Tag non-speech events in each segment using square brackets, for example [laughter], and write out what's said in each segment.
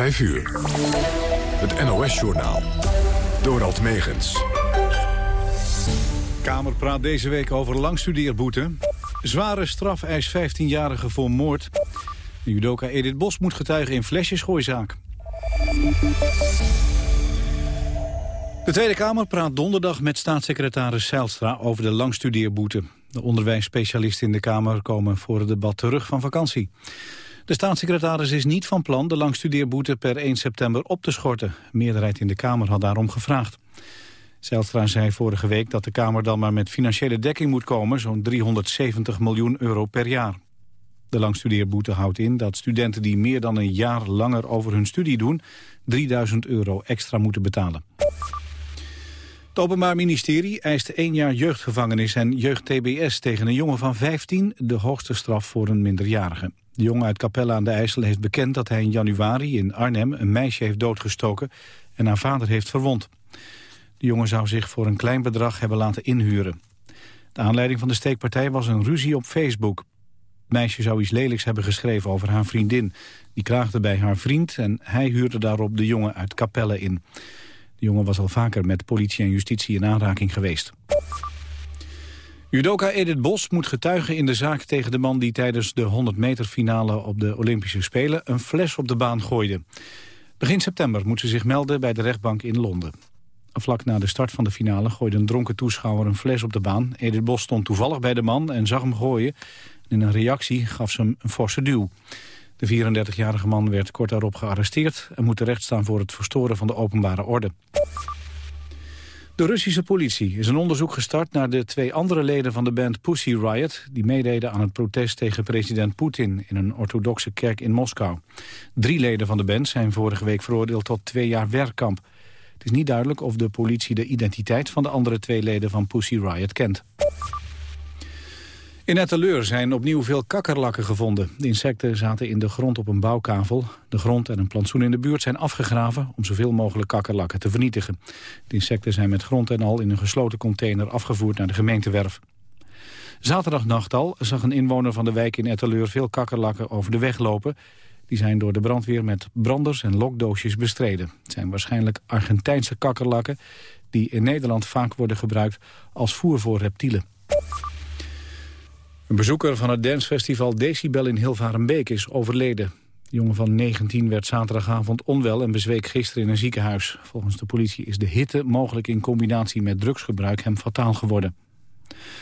5 uur. Het NOS-journaal. Dorald Megens. Kamer praat deze week over langstudeerboete. Zware strafeis 15-jarige voor moord. judoka Edith Bos moet getuigen in flesjesgooizaak. De Tweede Kamer praat donderdag met staatssecretaris Zijlstra over de langstudeerboete. De onderwijsspecialisten in de Kamer komen voor het debat terug van vakantie. De staatssecretaris is niet van plan de langstudeerboete per 1 september op te schorten. De meerderheid in de Kamer had daarom gevraagd. Zijlstra zei vorige week dat de Kamer dan maar met financiële dekking moet komen, zo'n 370 miljoen euro per jaar. De langstudeerboete houdt in dat studenten die meer dan een jaar langer over hun studie doen, 3000 euro extra moeten betalen. Het Openbaar Ministerie eist één jaar jeugdgevangenis en jeugd-TBS tegen een jongen van 15, de hoogste straf voor een minderjarige. De jongen uit Capelle aan de IJssel heeft bekend dat hij in januari in Arnhem een meisje heeft doodgestoken en haar vader heeft verwond. De jongen zou zich voor een klein bedrag hebben laten inhuren. De aanleiding van de steekpartij was een ruzie op Facebook. Het meisje zou iets lelijks hebben geschreven over haar vriendin. Die klaagde bij haar vriend en hij huurde daarop de jongen uit Capelle in. De jongen was al vaker met politie en justitie in aanraking geweest. Judoka Edith Bos moet getuigen in de zaak tegen de man die tijdens de 100 meter finale op de Olympische Spelen een fles op de baan gooide. Begin september moet ze zich melden bij de rechtbank in Londen. Vlak na de start van de finale gooide een dronken toeschouwer een fles op de baan. Edith Bos stond toevallig bij de man en zag hem gooien. In een reactie gaf ze hem een forse duw. De 34-jarige man werd kort daarop gearresteerd... en moet terechtstaan voor het verstoren van de openbare orde. De Russische politie is een onderzoek gestart naar de twee andere leden van de band Pussy Riot... die meededen aan het protest tegen president Poetin in een orthodoxe kerk in Moskou. Drie leden van de band zijn vorige week veroordeeld tot twee jaar werkkamp. Het is niet duidelijk of de politie de identiteit van de andere twee leden van Pussy Riot kent. In Etteleur zijn opnieuw veel kakkerlakken gevonden. De insecten zaten in de grond op een bouwkavel. De grond en een plantsoen in de buurt zijn afgegraven... om zoveel mogelijk kakkerlakken te vernietigen. De insecten zijn met grond en al in een gesloten container afgevoerd naar de gemeentewerf. Zaterdagnacht al zag een inwoner van de wijk in Etteleur veel kakkerlakken over de weg lopen. Die zijn door de brandweer met branders en lokdoosjes bestreden. Het zijn waarschijnlijk Argentijnse kakkerlakken... die in Nederland vaak worden gebruikt als voer voor reptielen. Een bezoeker van het dancefestival Decibel in Hilvarenbeek is overleden. De jongen van 19 werd zaterdagavond onwel en bezweek gisteren in een ziekenhuis. Volgens de politie is de hitte mogelijk in combinatie met drugsgebruik hem fataal geworden.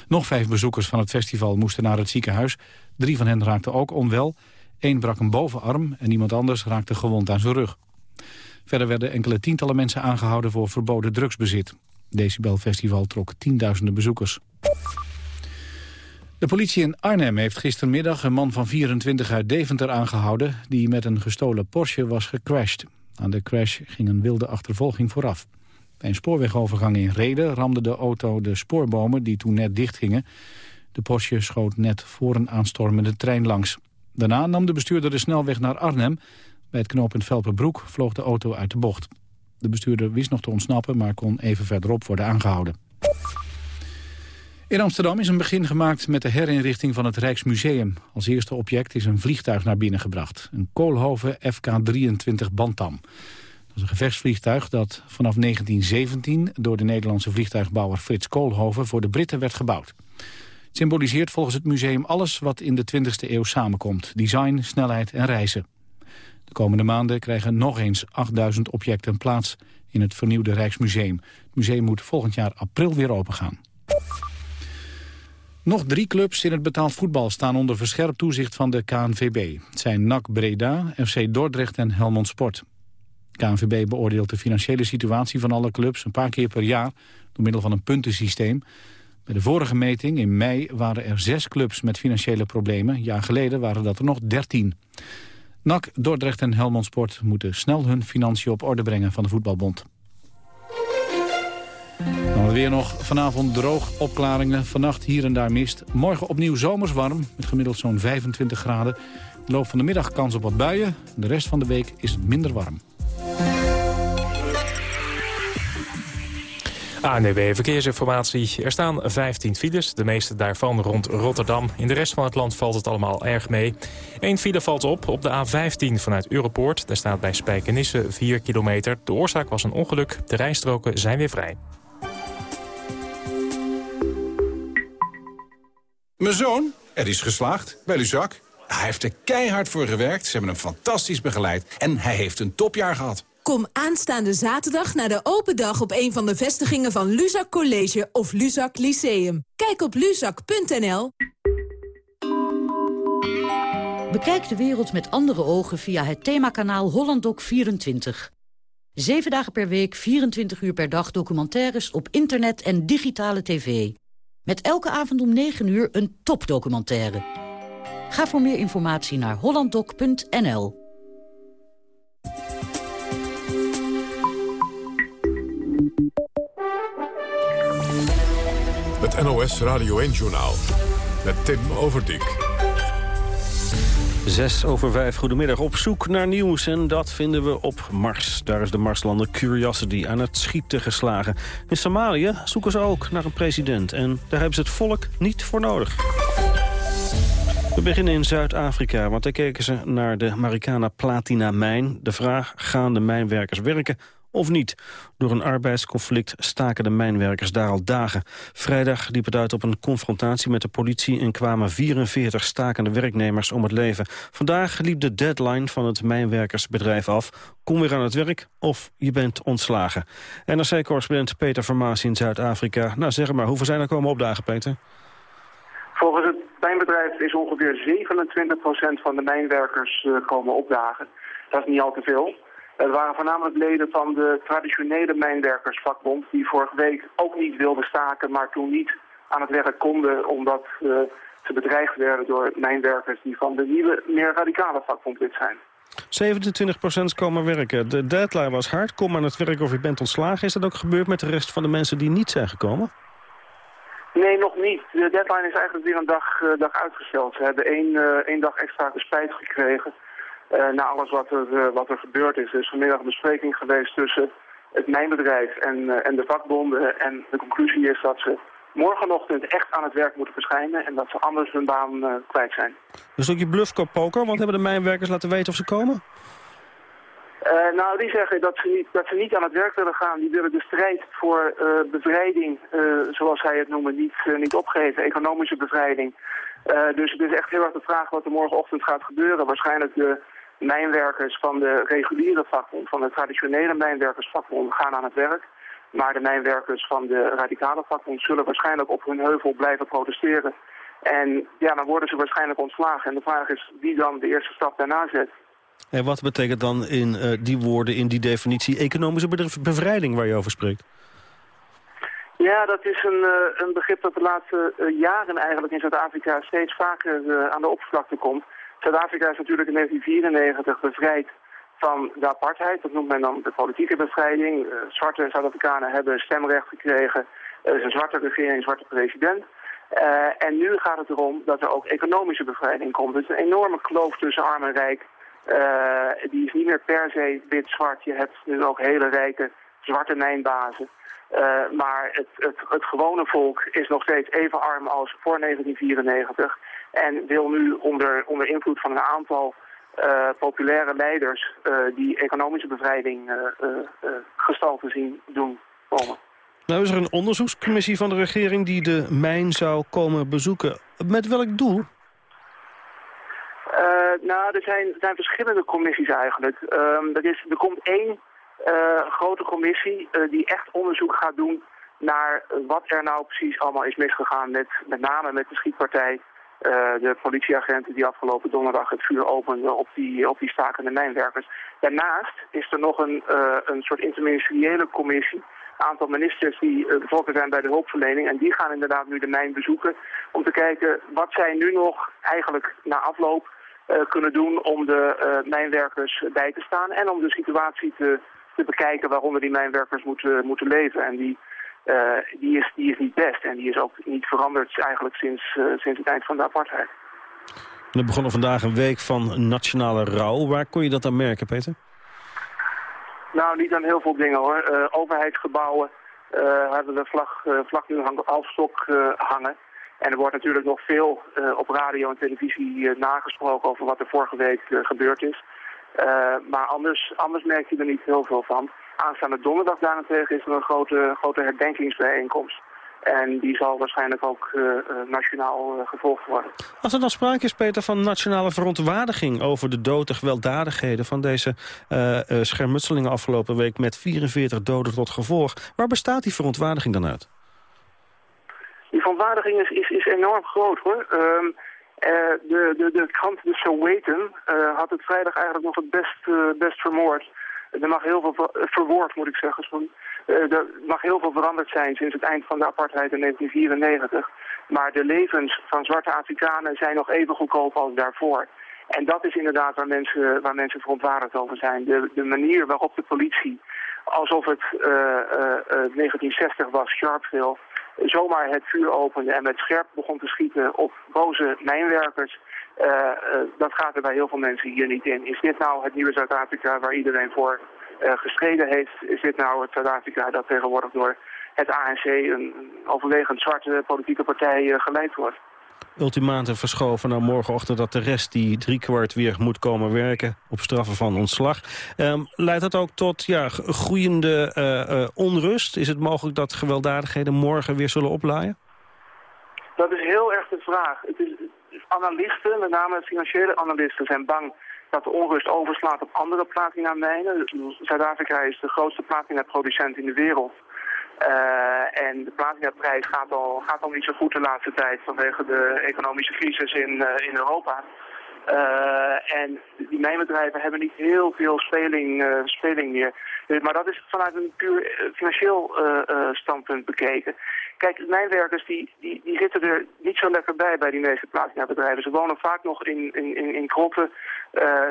Nog vijf bezoekers van het festival moesten naar het ziekenhuis. Drie van hen raakten ook onwel. Eén brak een bovenarm en iemand anders raakte gewond aan zijn rug. Verder werden enkele tientallen mensen aangehouden voor verboden drugsbezit. Decibel Festival trok tienduizenden bezoekers. De politie in Arnhem heeft gistermiddag een man van 24 uit Deventer aangehouden... die met een gestolen Porsche was gecrashed. Aan de crash ging een wilde achtervolging vooraf. Bij een spoorwegovergang in Reden ramde de auto de spoorbomen die toen net dichtgingen. De Porsche schoot net voor een aanstormende trein langs. Daarna nam de bestuurder de snelweg naar Arnhem. Bij het knooppunt Velperbroek vloog de auto uit de bocht. De bestuurder wist nog te ontsnappen, maar kon even verderop worden aangehouden. In Amsterdam is een begin gemaakt met de herinrichting van het Rijksmuseum. Als eerste object is een vliegtuig naar binnen gebracht. Een Koolhoven FK-23 Bantam. Dat is een gevechtsvliegtuig dat vanaf 1917 door de Nederlandse vliegtuigbouwer Frits Koolhoven voor de Britten werd gebouwd. Het symboliseert volgens het museum alles wat in de 20e eeuw samenkomt. Design, snelheid en reizen. De komende maanden krijgen nog eens 8000 objecten plaats in het vernieuwde Rijksmuseum. Het museum moet volgend jaar april weer opengaan. Nog drie clubs in het betaald voetbal staan onder verscherpt toezicht van de KNVB. Het zijn NAC Breda, FC Dordrecht en Helmond Sport. KNVB beoordeelt de financiële situatie van alle clubs een paar keer per jaar door middel van een puntensysteem. Bij de vorige meting in mei waren er zes clubs met financiële problemen. Een jaar geleden waren dat er nog dertien. NAC, Dordrecht en Helmond Sport moeten snel hun financiën op orde brengen van de voetbalbond. Dan weer nog vanavond droog opklaringen. Vannacht hier en daar mist. Morgen opnieuw zomers warm, met gemiddeld zo'n 25 graden. De loop van de middag kans op wat buien. De rest van de week is het minder warm. ANWB Verkeersinformatie. Er staan 15 files, de meeste daarvan rond Rotterdam. In de rest van het land valt het allemaal erg mee. Eén file valt op op de A15 vanuit Europoort. Daar staat bij Spijkenisse 4 kilometer. De oorzaak was een ongeluk. De rijstroken zijn weer vrij. Mijn zoon, er is geslaagd bij Luzak. Hij heeft er keihard voor gewerkt, ze hebben hem fantastisch begeleid... en hij heeft een topjaar gehad. Kom aanstaande zaterdag naar de open dag op een van de vestigingen van Luzak College of Luzak Lyceum. Kijk op luzak.nl. Bekijk de wereld met andere ogen via het themakanaal HollandDoc24. Zeven dagen per week, 24 uur per dag documentaires op internet en digitale tv. Met elke avond om 9 uur een topdocumentaire. Ga voor meer informatie naar hollanddoc.nl. Het NOS Radio 1-journaal met Tim Overdijk. Zes over vijf, goedemiddag. Op zoek naar nieuws en dat vinden we op Mars. Daar is de Marslander Curiosity aan het schieten geslagen. In Somalië zoeken ze ook naar een president en daar hebben ze het volk niet voor nodig. We beginnen in Zuid-Afrika, want daar keken ze naar de Marikana Platina mijn. De vraag, gaan de mijnwerkers werken of niet. Door een arbeidsconflict staken de mijnwerkers daar al dagen. Vrijdag liep het uit op een confrontatie met de politie... en kwamen 44 stakende werknemers om het leven. Vandaag liep de deadline van het mijnwerkersbedrijf af. Kom weer aan het werk of je bent ontslagen. NRC-correspondent Peter Vermaas in Zuid-Afrika. Nou, zeg maar, hoeveel zijn er komen opdagen, Peter? Volgens het mijnbedrijf is ongeveer 27% van de mijnwerkers uh, komen opdagen. Dat is niet al te veel. Het waren voornamelijk leden van de traditionele mijnwerkersvakbond... die vorige week ook niet wilden staken, maar toen niet aan het werk konden... omdat uh, ze bedreigd werden door mijnwerkers die van de nieuwe, meer radicale vakbond lid zijn. 27% komen werken. De deadline was hard. Kom aan het werk of je bent ontslagen. Is dat ook gebeurd met de rest van de mensen die niet zijn gekomen? Nee, nog niet. De deadline is eigenlijk weer een dag, uh, dag uitgesteld. Ze hebben één, uh, één dag extra spijt gekregen na alles wat er, uh, wat er gebeurd is. Er is vanmiddag een bespreking geweest tussen het mijnbedrijf en, uh, en de vakbonden. En de conclusie is dat ze morgenochtend echt aan het werk moeten verschijnen... en dat ze anders hun baan kwijt zijn. Dus ook je bluffkop poker, want hebben de mijnwerkers laten weten of ze komen? Uh, nou, die zeggen dat ze, niet, dat ze niet aan het werk willen gaan. Die willen de strijd voor uh, bevrijding, uh, zoals zij het noemen, niet, niet opgeven. Economische bevrijding. dus het is echt heel erg de vraag wat er morgenochtend gaat gebeuren. Waarschijnlijk de mijnwerkers van de reguliere vakbond, van de traditionele mijnwerkersvakbond, gaan aan het werk. Maar de mijnwerkers van de radicale vakbond zullen waarschijnlijk op hun heuvel blijven protesteren. En ja, dan worden ze waarschijnlijk ontslagen. En de vraag is wie dan de eerste stap daarna zet. En wat betekent dan in uh, die woorden, in die definitie, economische bevrijding waar je over spreekt? Ja, dat is een, uh, een begrip dat de laatste uh, jaren eigenlijk in Zuid-Afrika steeds vaker aan de oppervlakte komt. Zuid-Afrika is natuurlijk in 1994 bevrijd van de apartheid. Dat noemt men dan de politieke bevrijding. Uh, zwarte Zuid-Afrikanen hebben stemrecht gekregen. Er is een zwarte regering, een zwarte president. Uh, en nu gaat het erom dat er ook economische bevrijding komt. Het is een enorme kloof tussen arm en rijk. Uh, die is niet meer per se wit-zwart. Je hebt nu ook hele rijke zwarte mijnbazen. Maar het, het, het gewone volk is nog steeds even arm als voor 1994. En wil nu onder, onder invloed van een aantal uh, populaire leiders uh, die economische bevrijding uh, gestalte zien doen komen. Nou is er een onderzoekscommissie van de regering die de mijn zou komen bezoeken. Met welk doel? nou, er zijn, er zijn verschillende commissies eigenlijk. Er, is, er komt één grote commissie die echt onderzoek gaat doen naar wat er nou precies allemaal is misgegaan met met name met de schietpartij de politieagenten die afgelopen donderdag het vuur openden op die, op die stakende mijnwerkers. Daarnaast is er nog een, uh, een soort interministeriële commissie aantal ministers die uh, betrokken zijn bij de hulpverlening. En die gaan inderdaad nu de mijn bezoeken om te kijken wat zij nu nog eigenlijk na afloop kunnen doen om de mijnwerkers bij te staan. En om de situatie te, te bekijken waaronder die mijnwerkers moeten, moeten leven. En die die, is, die is niet best. En die is ook niet veranderd eigenlijk sinds, uh, sinds het eind van de apartheid. We begonnen vandaag een week van nationale rouw. Waar kon je dat aan merken, Peter? Nou, niet aan heel veel dingen hoor. Uh, overheidsgebouwen hebben we de vlag, vlag nu half stok hangen. En er wordt natuurlijk nog veel op radio en televisie nagesproken over wat er vorige week gebeurd is. maar anders, anders merk je er niet heel veel van. Aanstaande donderdag daarentegen is er een grote, grote herdenkingsbijeenkomst. En die zal waarschijnlijk ook uh, nationaal uh, gevolgd worden. Als er dan sprake is, Peter, van nationale verontwaardiging... over de dood en gewelddadigheden van deze uh, schermutselingen afgelopen week... met 44 doden tot gevolg. Waar bestaat die verontwaardiging dan uit? Die verontwaardiging is, is, is enorm groot, hoor. Um, de, de, de krant de Sowetan had het vrijdag eigenlijk nog het best, best vermoord. Er mag heel veel verwoord, moet ik zeggen. Uh, er mag heel veel veranderd zijn sinds het eind van de apartheid in 1994. Maar de levens van zwarte Afrikanen zijn nog even goedkoop als daarvoor. En dat is inderdaad waar mensen, waar mensen verontwaardigd over zijn. De, de manier waarop de politie, alsof het uh, uh, 1960 was, Sharpeville, zomaar het vuur opende en met scherp begon te schieten op boze mijnwerkers. Uh, dat gaat er bij heel veel mensen hier niet in. Is dit nou het nieuwe Zuid-Afrika waar iedereen voor uh, gestreden heeft? Is dit nou het Zuid-Afrika dat tegenwoordig door het ANC, een overwegend zwarte politieke partij, geleid wordt? ultimatum verschoven naar morgenochtend... dat de rest die driekwart weer moet komen werken op straffen van ontslag. Um, leidt dat ook tot ja, groeiende uh, uh, onrust? Is het mogelijk dat gewelddadigheden morgen weer zullen oplaaien? Dat is heel erg de vraag. Het is, analisten, met name financiële analisten, zijn bang dat de onrust overslaat op andere platina-mijnen. Zuid-Afrika is de grootste platina-producent in de wereld. Uh, en de platinaprijs gaat al, gaat al niet zo goed de laatste tijd vanwege de economische crisis in, uh, in Europa. Uh, en die mijnbedrijven hebben niet heel veel speling, speling meer. maar dat is vanuit een puur financieel standpunt bekeken. Kijk, mijnwerkers die, die, die zitten er niet zo lekker bij bij die meeste platinabedrijven. Ze wonen vaak nog in, in, in, in krotten.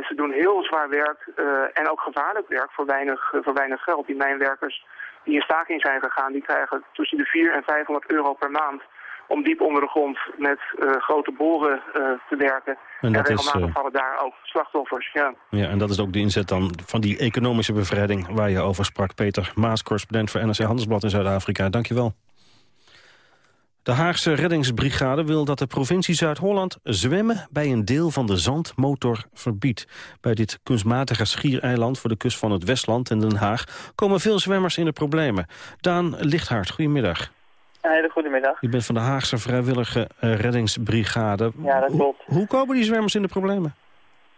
ze doen heel zwaar werk en ook gevaarlijk werk voor weinig, voor weinig geld. Die mijnwerkers die in staking zijn gegaan, die krijgen tussen de 400 en 500 euro per maand om diep onder de grond met uh, grote boren uh, te werken. En, dat en regelmatig is, uh, vallen daar ook slachtoffers. Ja. ja, en dat is ook de inzet dan van die economische bevrijding waar je over sprak. Peter Maas, correspondent voor NRC Handelsblad in Zuid-Afrika. Dankjewel. De Haagse reddingsbrigade wil dat de provincie Zuid-Holland zwemmen bij een deel van de zandmotor verbiedt. Bij dit kunstmatige schiereiland voor de kust van het Westland en Den Haag komen veel zwemmers in de problemen. Daan Lichthart, goedemiddag. Een hele goede middag. U bent van de Haagse vrijwillige uh, reddingsbrigade. Ja, dat klopt. Ho hoe komen die zwemmers in de problemen?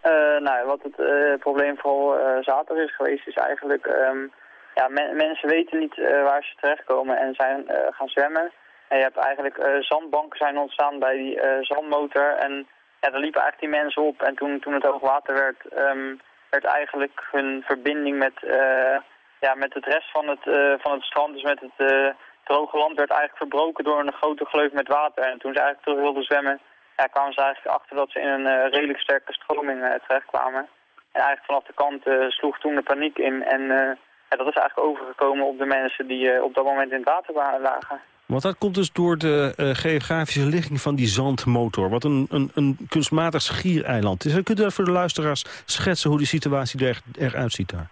Uh, nou, wat het uh, probleem vooral zaterdag is geweest, is eigenlijk... Um, ja, men mensen weten niet waar ze terechtkomen en zijn gaan zwemmen. En je hebt eigenlijk zandbanken zijn ontstaan bij die zandmotor. En ja, daar liepen eigenlijk die mensen op. En toen, toen het hoogwater werd, um, werd eigenlijk hun verbinding met, ja, met het rest van het, van het strand, dus met het droge land, werd eigenlijk verbroken door een grote gleuf met water. En toen ze eigenlijk terug wilden zwemmen, ja, kwamen ze eigenlijk achter dat ze in een redelijk sterke stroming terechtkwamen. En eigenlijk vanaf de kant sloeg toen de paniek in. En ja, dat is eigenlijk overgekomen op de mensen die op dat moment in het water lagen. Want dat komt dus door de geografische ligging van die zandmotor. Wat een, een, een kunstmatig schiereiland is. Kunt dat voor de luisteraars schetsen hoe die situatie er, eruit ziet daar?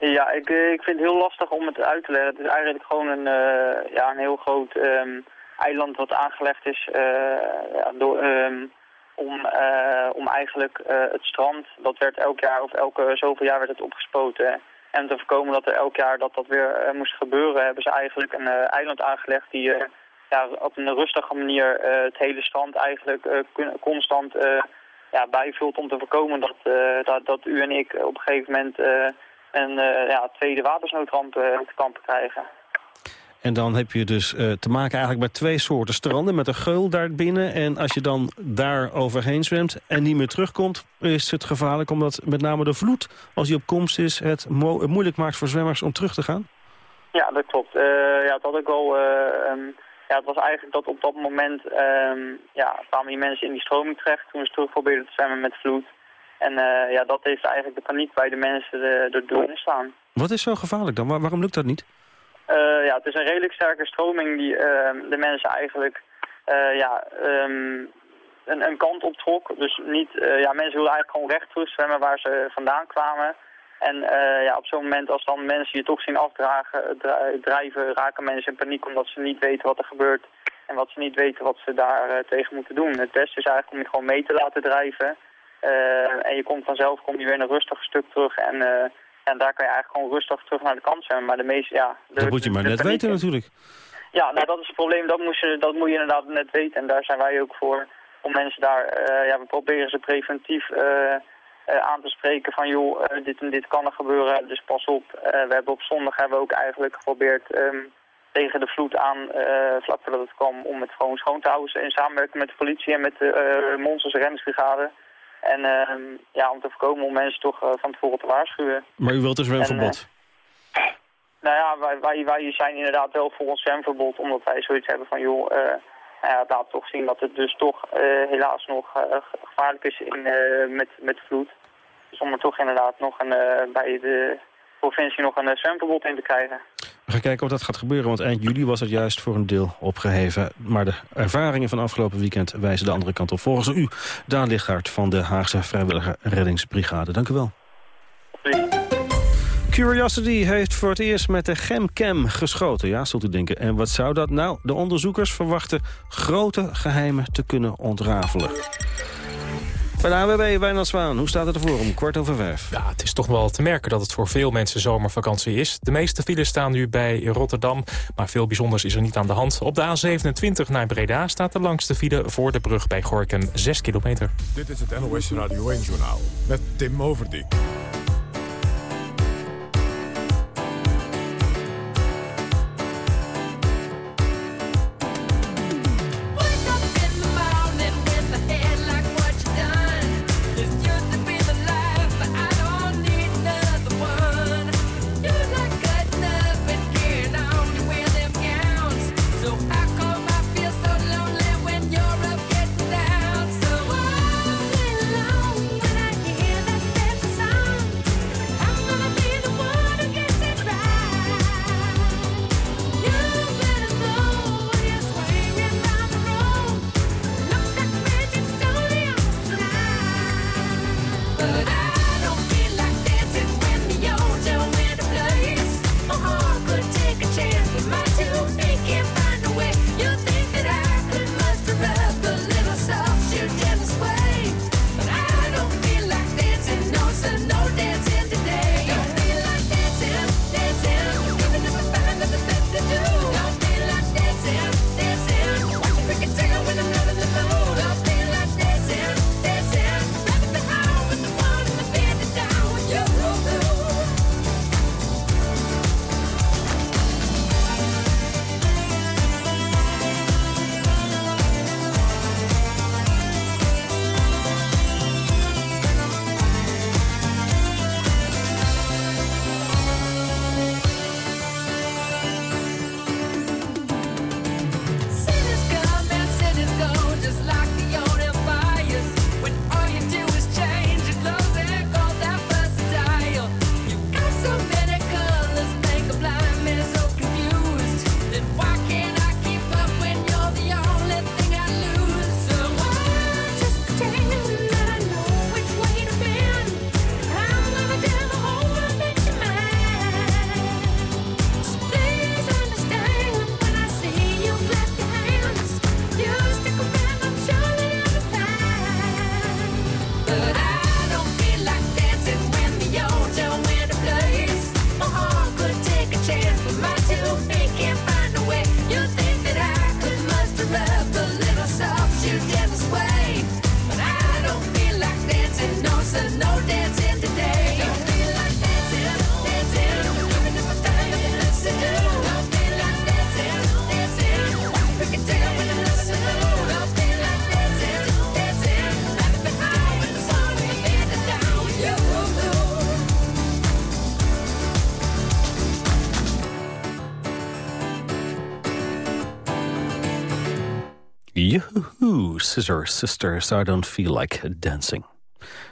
Ja, ik, eh, ik vind het heel lastig om het uit te leggen. Het is eigenlijk gewoon een, uh, ja, een heel groot um, eiland wat aangelegd is uh, ja, door, um, om, om eigenlijk het strand, dat werd elk jaar of elke zoveel jaar werd het opgespoten. En te voorkomen dat er elk jaar dat dat weer uh, moest gebeuren, hebben ze eigenlijk een uh, eiland aangelegd die uh, ja, op een rustige manier het hele strand eigenlijk constant ja, bijvult om te voorkomen dat, dat, dat u en ik op een gegeven moment een ja, tweede watersnoodramp te kampen krijgen. En dan heb je dus uh, te maken eigenlijk met twee soorten stranden... met een geul daar binnen. En als je dan daar overheen zwemt en niet meer terugkomt... is het gevaarlijk omdat met name de vloed, als die op komst is... het mo moeilijk maakt voor zwemmers om terug te gaan? Ja, dat klopt. Uh, ja, dat ik. Uh, um, ja, het was eigenlijk dat op dat moment... Um, ja, kwamen die mensen in die stroming terecht... toen ze terug probeerden te zwemmen met vloed. En ja, dat heeft eigenlijk de paniek bij de mensen erdoor staan. Wat is zo gevaarlijk dan? waarom lukt dat niet? Uh, ja, het is een redelijk sterke stroming die uh, de mensen eigenlijk uh, ja, um, een, een, kant op trok. Dus niet, ja, mensen wilden eigenlijk gewoon recht terug zwemmen waar ze vandaan kwamen. En ja, op zo'n moment als dan mensen je toch zien afdragen, drijven, raken mensen in paniek omdat ze niet weten wat er gebeurt en wat ze niet weten wat ze daar tegen moeten doen. Het beste is eigenlijk om je gewoon mee te laten drijven. En je komt vanzelf kom je weer in een rustig stuk terug en, en daar kan je eigenlijk gewoon rustig terug naar de kant zijn. Maar de meeste, ja... De, dat moet je maar net weten natuurlijk. Ja, nou dat is het probleem. Dat moet, je, dat moet je inderdaad net weten. En daar zijn wij ook voor. Om mensen daar, uh, ja, we proberen ze preventief uh, uh, aan te spreken van joh, dit en dit kan er gebeuren, dus pas op. we hebben op zondag hebben we ook eigenlijk geprobeerd um, tegen de vloed aan, vlak voordat het kwam, om het gewoon schoon te houden. In samenwerking met de politie en met de Monsters Renningsbrigade. En ehm, ja, om te voorkomen om mensen toch van tevoren te waarschuwen. Maar u wilt dus een verbod? Nou ja, wij, wij, wij zijn inderdaad wel voor ons zwemverbod, omdat wij zoiets hebben van, joh, uh, ja, het laat toch zien dat het dus toch helaas nog gevaarlijk is in, met, met vloed. Dus om er toch inderdaad nog een, bij de provincie nog een zwemverbod in te krijgen. Kijken of dat gaat gebeuren, want eind juli was het juist voor een deel opgeheven. Maar de ervaringen van afgelopen weekend wijzen de andere kant op. Volgens u, Daan Lichtgaard van de Haagse Vrijwillige Reddingsbrigade. Dank u wel. Curiosity heeft voor het eerst met de Gemcam geschoten. Ja, zult u denken. En wat zou dat nou? De onderzoekers verwachten grote geheimen te kunnen ontrafelen. Bij de AWB, Wijnand Zwaan, hoe staat het ervoor om kwart over vijf? Ja, het is toch wel te merken dat het voor veel mensen zomervakantie is. De meeste files staan nu bij Rotterdam, maar veel bijzonders is er niet aan de hand. Op de A27 naar Breda staat de langste file voor de brug bij Gorkum 6 kilometer. Dit is het NOS Radio 1-journaal met Tim Overdijk. Scissor Sisters, I Don't Feel Like Dancing.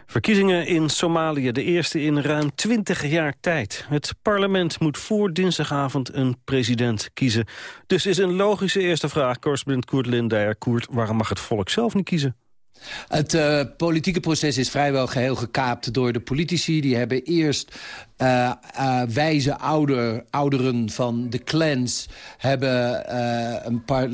Verkiezingen in Somalië, de eerste in ruim 20 jaar tijd. Het parlement moet voor dinsdagavond een president kiezen. Dus is een logische eerste vraag, correspondent Koert Lindeyer. Koert, waarom mag het volk zelf niet kiezen? Het uh, politieke proces is vrijwel geheel gekaapt door de politici. Die hebben eerst uh, uh, wijze ouder, ouderen van de clans hebben uh, een par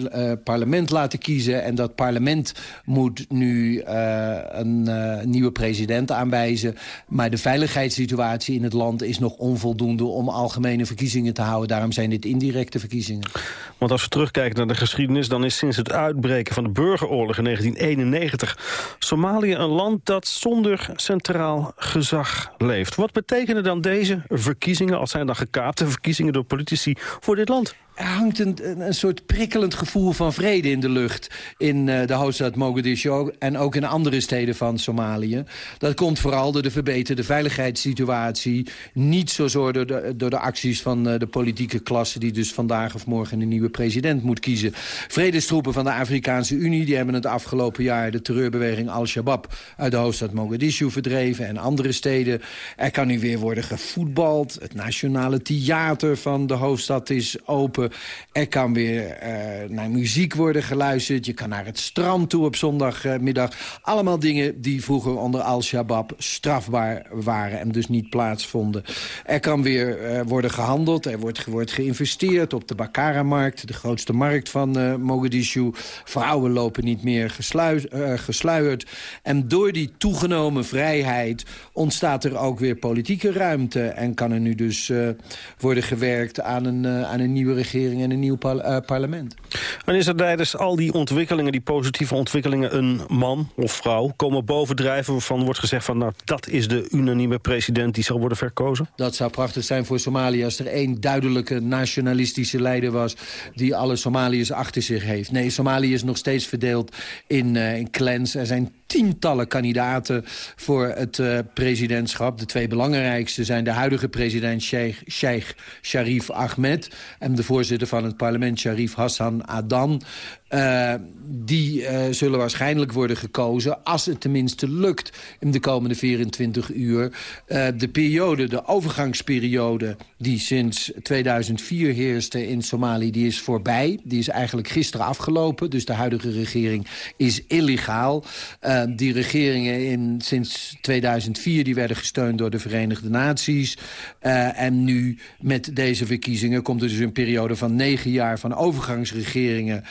parlement laten kiezen. En dat parlement moet nu een nieuwe president aanwijzen. Maar de veiligheidssituatie in het land is nog onvoldoende om algemene verkiezingen te houden. Daarom zijn dit indirecte verkiezingen. Want als we terugkijken naar de geschiedenis... dan is sinds het uitbreken van de burgeroorlog in 1991... Somalië een land dat zonder centraal gezag leeft. Wat betekenen dan deze verkiezingen... als zijn dan gekaapte verkiezingen door politici voor dit land? Er hangt een, soort prikkelend gevoel van vrede in de lucht... in uh, de hoofdstad Mogadishu en ook in andere steden van Somalië. Dat komt vooral door de verbeterde veiligheidssituatie. Niet zozeer door de, door de acties van uh, de politieke klasse... die dus vandaag of morgen een nieuwe president moet kiezen. Vredestroepen van de Afrikaanse Unie... die hebben het afgelopen jaar de terreurbeweging Al-Shabaab... uit de hoofdstad Mogadishu verdreven en andere steden. Er kan nu weer worden gevoetbald. Het nationale theater van de hoofdstad is open. Er kan weer uh, naar muziek worden geluisterd. Je kan naar het strand toe op zondagmiddag. Allemaal dingen die vroeger onder Al-Shabaab strafbaar waren... en dus niet plaatsvonden. Er kan weer uh, worden gehandeld. Er wordt, geïnvesteerd op de Bakara-markt. De grootste markt van uh, Mogadishu. Vrouwen lopen niet meer gesluierd. En door die toegenomen vrijheid ontstaat er ook weer politieke ruimte. En kan er nu dus worden gewerkt aan een, aan een nieuwe regering regering en een nieuw uh, parlement. En is er tijdens al die ontwikkelingen, die positieve ontwikkelingen... een man of vrouw komen bovendrijven waarvan wordt gezegd... van nou, dat is de unanieme president die zal worden verkozen? Dat zou prachtig zijn voor Somalië als er één duidelijke nationalistische leider was... die alle Somaliërs achter zich heeft. Nee, Somalië is nog steeds verdeeld in, uh, in clans. Er zijn tientallen kandidaten voor het uh, presidentschap. De twee belangrijkste zijn de huidige president Sheikh, Sheikh Sharif Ahmed... en de voorzitter van het parlement Sharif Hassan Adan. Uh, die uh, zullen waarschijnlijk worden gekozen... als het tenminste lukt in de komende 24 uur. Uh, de periode, de overgangsperiode die sinds 2004 heerste in Somalië... die is voorbij. Die is eigenlijk gisteren afgelopen. Dus de huidige regering is illegaal. die regeringen in, sinds 2004 die werden gesteund door de Verenigde Naties. en nu met deze verkiezingen komt er dus een periode van negen jaar... van overgangsregeringen...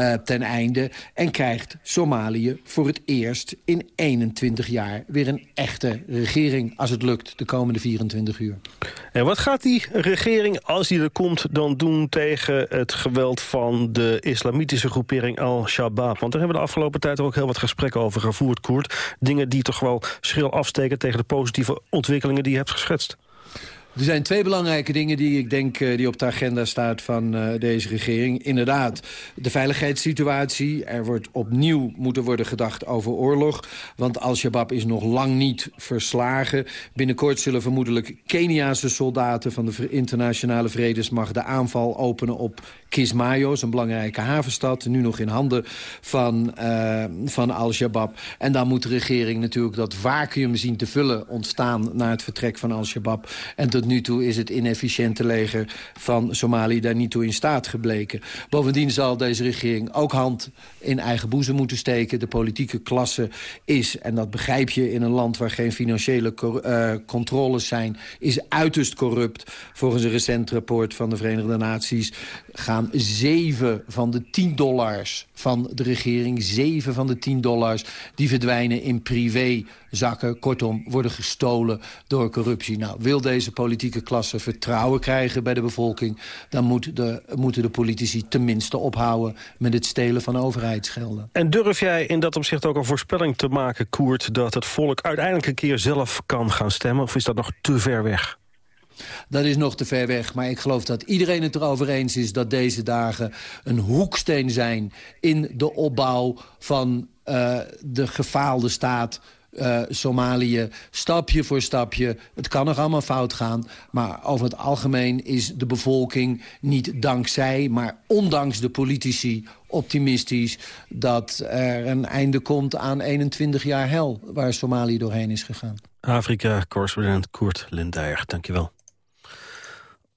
Uh, ten einde. En krijgt Somalië voor het eerst in 21 jaar weer een echte regering. Als het lukt de komende 24 uur. En wat gaat die regering, als die er komt, dan doen tegen het geweld van de islamitische groepering Al-Shabaab? Want daar hebben we de afgelopen tijd ook heel wat gesprekken over gevoerd, Koert. Dingen die toch wel schril afsteken tegen de positieve ontwikkelingen die je hebt geschetst. Er zijn twee belangrijke dingen die ik denk uh, die op de agenda staat van uh, deze regering. Inderdaad, de veiligheidssituatie. Er wordt opnieuw moeten worden gedacht over oorlog. Want Al-Shabaab is nog lang niet verslagen. Binnenkort zullen vermoedelijk Keniaanse soldaten van de internationale vredesmacht de aanval openen op Kismayo, een belangrijke havenstad. Nu nog in handen van, uh, van Al-Shabaab. En dan moet de regering natuurlijk dat vacuüm zien te vullen ontstaan na het vertrek van Al-Shabaab. En tot nu toe is het inefficiënte leger van Somalië daar niet toe in staat gebleken. Bovendien zal deze regering ook hand in eigen boezem moeten steken. De politieke klasse is, en dat begrijp je in een land waar geen financiële uh, controles zijn, is uiterst corrupt. Volgens een recent rapport van de Verenigde Naties gaan zeven van de tien dollars van de regering, zeven van de tien dollars, die verdwijnen in privézakken. Kortom, worden gestolen door corruptie. Nou, wil deze politieke klasse vertrouwen krijgen bij de bevolking... dan moet de, moeten de politici tenminste ophouden met het stelen van overheidsgelden. En durf jij in dat opzicht ook een voorspelling te maken, Koert... dat het volk uiteindelijk een keer zelf kan gaan stemmen? Of is dat nog te ver weg? Dat is nog te ver weg. Maar ik geloof dat iedereen het erover eens is... dat deze dagen een hoeksteen zijn in de opbouw van uh, de gefaalde staat... Uh, Somalië, stapje voor stapje. Het kan nog allemaal fout gaan. Maar over het algemeen is de bevolking niet dankzij... maar ondanks de politici optimistisch... dat er een einde komt aan 21 jaar hel... waar Somalië doorheen is gegaan. Afrika-correspondent Koert Lindijer, dankjewel.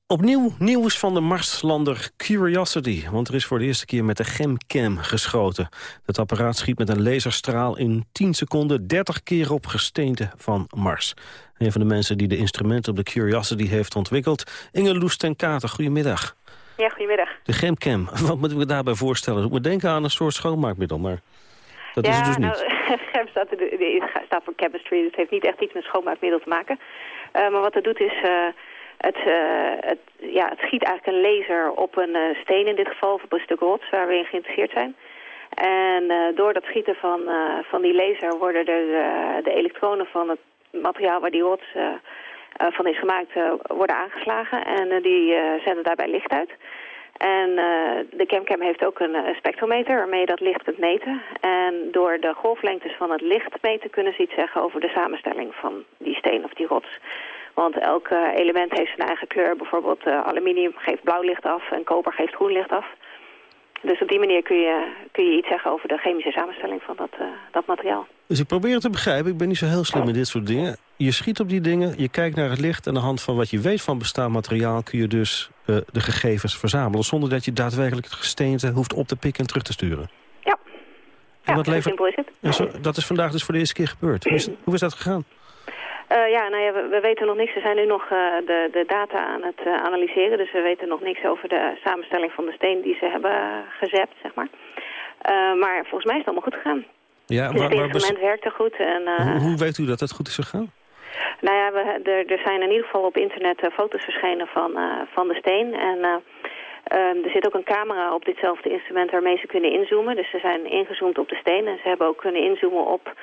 Opnieuw nieuws van de Marslander Curiosity. Want er is voor de eerste keer met de Gemcam geschoten. Het apparaat schiet met een laserstraal in 10 seconden 30 keer op gesteente van Mars. Een van de mensen die de instrumenten op de Curiosity heeft ontwikkeld... Inge Loes ten Kater, goedemiddag. Ja, goedemiddag. De Gemcam, [laughs] wat moet ik me daarbij voorstellen? Ik moet denken aan een soort schoonmaakmiddel, maar dat ja, is het dus nou, [laughs] niet. Gem staat, de, de, staat voor chemistry, dus het heeft niet echt iets met schoonmaakmiddel te maken. Uh, maar wat het doet is... Uh, het, uh, het, ja, het schiet eigenlijk een laser op een uh, steen in dit geval, of op een stuk rots waar we in geïnteresseerd zijn. En uh, door dat schieten van, van die laser worden er de elektronen van het materiaal waar die rots van is gemaakt worden aangeslagen. En die zenden daarbij licht uit. En de CamCam heeft ook een spectrometer waarmee je dat licht kunt meten. En door de golflengtes van het licht meten kunnen ze iets zeggen over de samenstelling van die steen of die rots. Want elk uh, element heeft zijn eigen kleur. Bijvoorbeeld uh, aluminium geeft blauw licht af en koper geeft groen licht af. Dus op die manier kun je, kun je iets zeggen over de chemische samenstelling van dat, uh, dat materiaal. Dus ik probeer het te begrijpen. Ik ben niet zo heel slim met dit soort dingen. Je schiet op die dingen, je kijkt naar het licht... en aan de hand van wat je weet van bestaand materiaal... kun je dus de gegevens verzamelen... zonder dat je daadwerkelijk het gesteente hoeft op te pikken en terug te sturen. Ja, en ja wat levert... simpel is het. En zo, dat is vandaag dus voor de eerste keer gebeurd. Hoe is, hoe is dat gegaan? Uh, ja, nou ja, we, we, weten nog niks. We zijn nu nog uh, de, de data aan het uh, analyseren. Dus we weten nog niks over de samenstelling van de steen die ze hebben gezept, zeg maar. maar volgens mij is het allemaal goed gegaan. Ja, dus waar, het waar instrument werkte goed. En, hoe, hoe, weet u dat het goed is gegaan? Nou ja, we, er, er zijn in ieder geval op internet foto's verschenen van, van de steen. En Um, er zit ook een camera op ditzelfde instrument waarmee ze kunnen inzoomen. Dus ze zijn ingezoomd op de steen en ze hebben ook kunnen inzoomen op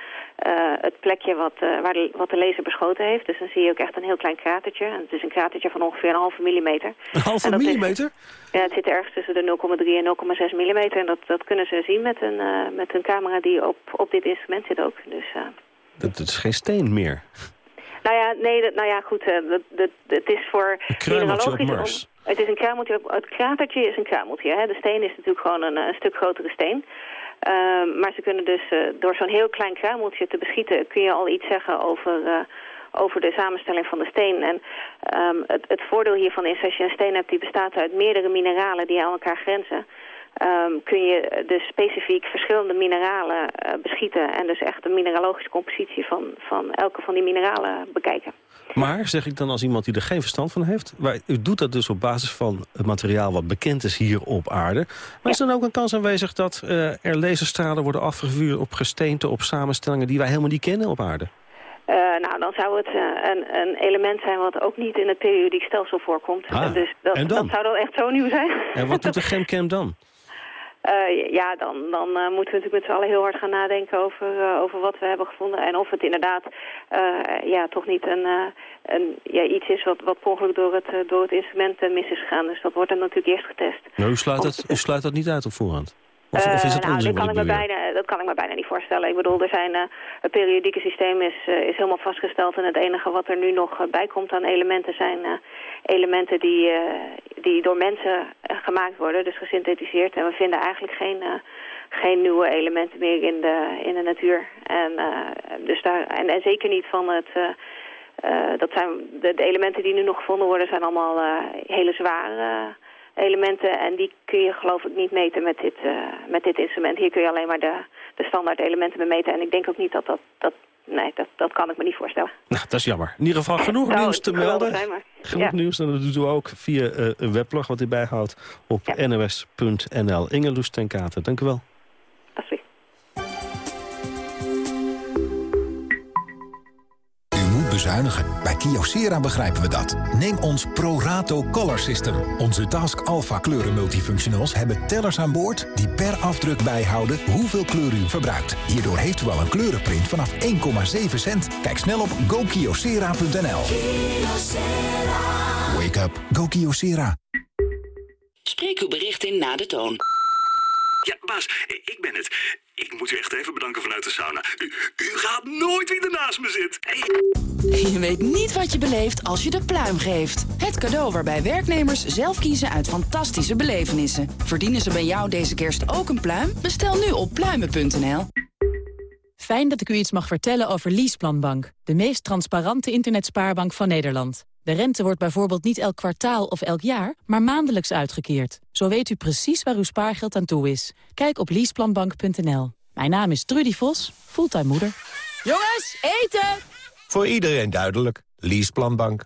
uh, het plekje wat, uh, waar de, wat de laser beschoten heeft. Dus dan zie je ook echt een heel klein kratertje. En het is een kratertje van ongeveer een halve millimeter. Een halve millimeter? Is, ja, het zit ergens tussen de 0,3 en 0,6 millimeter. En dat, dat kunnen ze zien met een, uh, met een camera die op, op dit instrument zit ook. Dus, dat, dat is geen steen meer. Nou ja, nee, dat, nou ja, goed. dat, dat, het is voor mineralogisch... Het is een kruimeltje, het kratertje is een kruimeltje. Hè? De steen is natuurlijk gewoon een, een stuk grotere steen. Uh, maar ze kunnen dus uh, door zo'n heel klein kruimeltje te beschieten... kun je al iets zeggen over, uh, over de samenstelling van de steen. En um, het, het voordeel hiervan is als je een steen hebt die bestaat uit meerdere mineralen... die aan elkaar grenzen... Um, kun je dus specifiek verschillende mineralen uh, beschieten... en dus echt de mineralogische compositie van, van elke van die mineralen bekijken. Maar, zeg ik dan als iemand die er geen verstand van heeft... U doet dat dus op basis van het materiaal wat bekend is hier op aarde. Maar ja. is dan ook een kans aanwezig dat uh, er laserstralen worden afgevuurd... op gesteente, op samenstellingen die wij helemaal niet kennen op aarde? Uh, nou, dan zou het uh, een, een, element zijn wat ook niet in het periodiek stelsel voorkomt. Ah, dus dat, en dan? dat zou dan echt zo nieuw zijn. En wat doet de [laughs] Gemcam dan? Uh, ja, dan, dan uh, moeten we natuurlijk met z'n allen heel hard gaan nadenken over, uh, over wat we hebben gevonden. En of het inderdaad ja, toch niet een, een, ja, iets is wat, wat per ongeluk door het, door het instrument mis is gegaan. Dus dat wordt dan natuurlijk eerst getest. Nou, u sluit, dat, u sluit dat niet uit op voorhand? Of, of is het nou, dat kan, ik me bijna, dat kan ik me bijna niet voorstellen. Ik bedoel, er zijn, uh, het periodieke systeem is, uh, is helemaal vastgesteld... en het enige wat er nu nog bij komt aan elementen zijn elementen die, die door mensen gemaakt worden, dus gesynthetiseerd. En we vinden eigenlijk geen, geen nieuwe elementen meer in de, in de natuur. En, dus daar, en, en zeker niet van het... dat zijn de, de, elementen die nu nog gevonden worden zijn allemaal hele zware elementen. En die kun je geloof ik niet meten met dit, uh, met dit instrument. Hier kun je alleen maar de, de standaard elementen bemeten. En ik denk ook niet dat dat... dat nee, dat, dat kan ik me niet voorstellen. Nou, dat is jammer. In ieder geval genoeg [laughs] nou, nieuws te melden. Zijn, maar, genoeg ja. nieuws. En dat doet u ook via uh, een weblog wat u bijhoudt op ja. nos.nl. Inge Loes ten Katen, dank u wel. Bezuinigen. Bij Kyocera begrijpen we dat. Neem ons ProRato Color System. Onze Task Alpha kleuren multifunctionals hebben tellers aan boord... die per afdruk bijhouden hoeveel kleur u verbruikt. Hierdoor heeft u al een kleurenprint vanaf 1,7 cent. Kijk snel op gokyocera.nl. Wake up. Go Kyocera. Spreek uw bericht in na de toon. Ja, baas, ik ben het. Ik moet u echt even bedanken vanuit de sauna. U, u gaat nooit wie er naast me zit. Hey. Je weet niet wat je beleeft als je de pluim geeft. Het cadeau waarbij werknemers zelf kiezen uit fantastische belevenissen. Verdienen ze bij jou deze kerst ook een pluim? Bestel nu op pluimen.nl. Fijn dat ik u iets mag vertellen over Leaseplanbank. De meest transparante internetspaarbank van Nederland. De rente wordt bijvoorbeeld niet elk kwartaal of elk jaar, maar maandelijks uitgekeerd. Zo weet u precies waar uw spaargeld aan toe is. Kijk op leaseplanbank.nl. Mijn naam is Trudy Vos, fulltime moeder. Jongens, eten! Voor iedereen duidelijk. Leaseplanbank.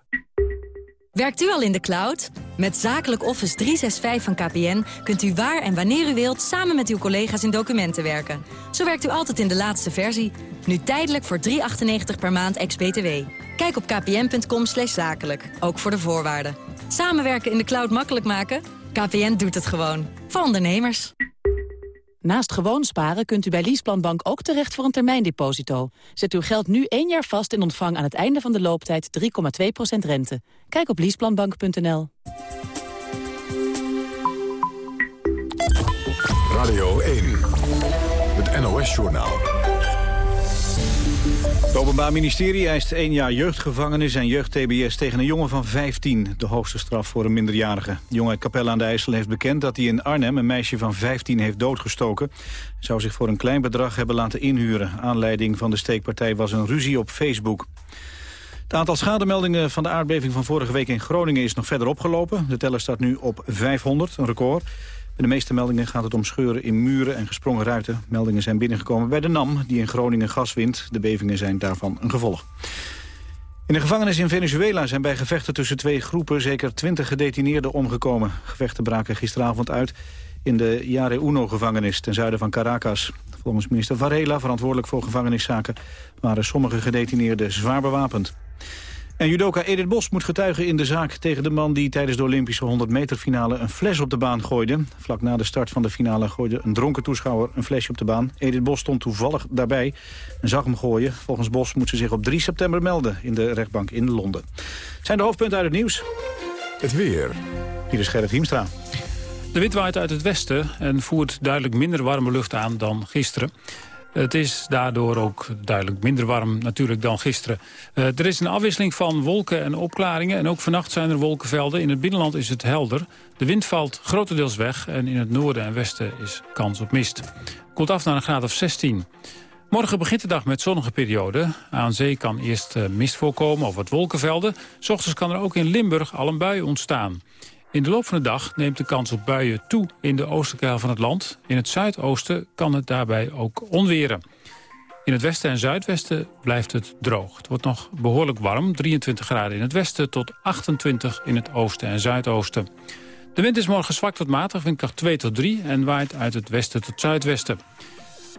Werkt u al in de cloud? Met Zakelijk Office 365 van KPN kunt u waar en wanneer u wilt... samen met uw collega's in documenten werken. Zo werkt u altijd in de laatste versie. Nu tijdelijk voor 3,98 per maand ex-BTW. Kijk op kpn.com zakelijk, ook voor de voorwaarden. Samenwerken in de cloud makkelijk maken? KPN doet het gewoon. Voor ondernemers. Naast gewoon sparen kunt u bij Leaseplanbank ook terecht voor een termijndeposito. Zet uw geld nu één jaar vast en ontvang aan het einde van de looptijd 3,2% rente. Kijk op leaseplanbank.nl. Radio 1, het NOS-journaal. Het Openbaar Ministerie eist één jaar jeugdgevangenis en jeugd-TBS tegen een jongen van 15. De hoogste straf voor een minderjarige. De jongen uit Capelle aan de IJssel heeft bekend dat hij in Arnhem een meisje van 15 heeft doodgestoken. Hij zou zich voor een klein bedrag hebben laten inhuren. Aanleiding van de steekpartij was een ruzie op Facebook. Het aantal schademeldingen van de aardbeving van vorige week in Groningen is nog verder opgelopen. De teller staat nu op 500, een record. Bij de meeste meldingen gaat het om scheuren in muren en gesprongen ruiten. Meldingen zijn binnengekomen bij de NAM, die in Groningen gas wint. De bevingen zijn daarvan een gevolg. In de gevangenis in Venezuela zijn bij gevechten tussen twee groepen... zeker twintig gedetineerden omgekomen. Gevechten braken gisteravond uit in de Yare Uno-gevangenis... ten zuiden van Caracas. Volgens minister Varela, verantwoordelijk voor gevangeniszaken... waren sommige gedetineerden zwaar bewapend. En judoka Edith Bos moet getuigen in de zaak tegen de man die tijdens de Olympische 100 meter finale een fles op de baan gooide. Vlak na de start van de finale gooide een dronken toeschouwer een flesje op de baan. Edith Bos stond toevallig daarbij en zag hem gooien. Volgens Bos moet ze zich op 3 september melden in de rechtbank in Londen. Zijn de hoofdpunten uit het nieuws? Het weer. Hier is Gerrit Hiemstra. De wind waait uit het westen en voert duidelijk minder warme lucht aan dan gisteren. Het is daardoor ook duidelijk minder warm natuurlijk dan gisteren. Uh, er is een afwisseling van wolken en opklaringen. En ook vannacht zijn er wolkenvelden. In het binnenland is het helder. De wind valt grotendeels weg. En in het noorden en westen is kans op mist. Komt af naar een graad of 16. Morgen begint de dag met zonnige periode. Aan zee kan eerst uh, mist voorkomen of wat wolkenvelden. S ochtends kan er ook in Limburg al een bui ontstaan. In de loop van de dag neemt de kans op buien toe in de oostelijke helft van het land. In het zuidoosten kan het daarbij ook onweren. In het westen en zuidwesten blijft het droog. Het wordt nog behoorlijk warm, 23 graden in het westen tot 28 in het oosten en zuidoosten. De wind is morgen zwak tot matig, windkracht 2 tot 3 en waait uit het westen tot zuidwesten.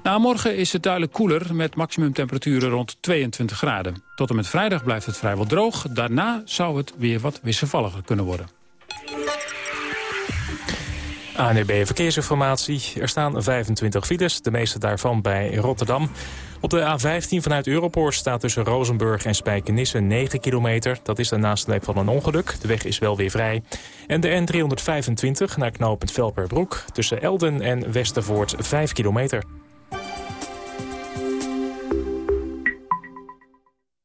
Na morgen is het duidelijk koeler met maximumtemperaturen rond 22 graden. Tot en met vrijdag blijft het vrijwel droog. Daarna zou het weer wat wisselvalliger kunnen worden. ANEB Verkeersinformatie. Er staan 25 files, de meeste daarvan bij Rotterdam. Op de A15 vanuit Europoort staat tussen Rozenburg en Spijkenisse 9 kilometer. Dat is de nasleep van een ongeluk. De weg is wel weer vrij. En de N325 naar knooppunt Velperbroek tussen Elden en Westervoort 5 kilometer.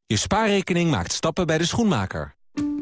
Je spaarrekening maakt stappen bij de schoenmaker.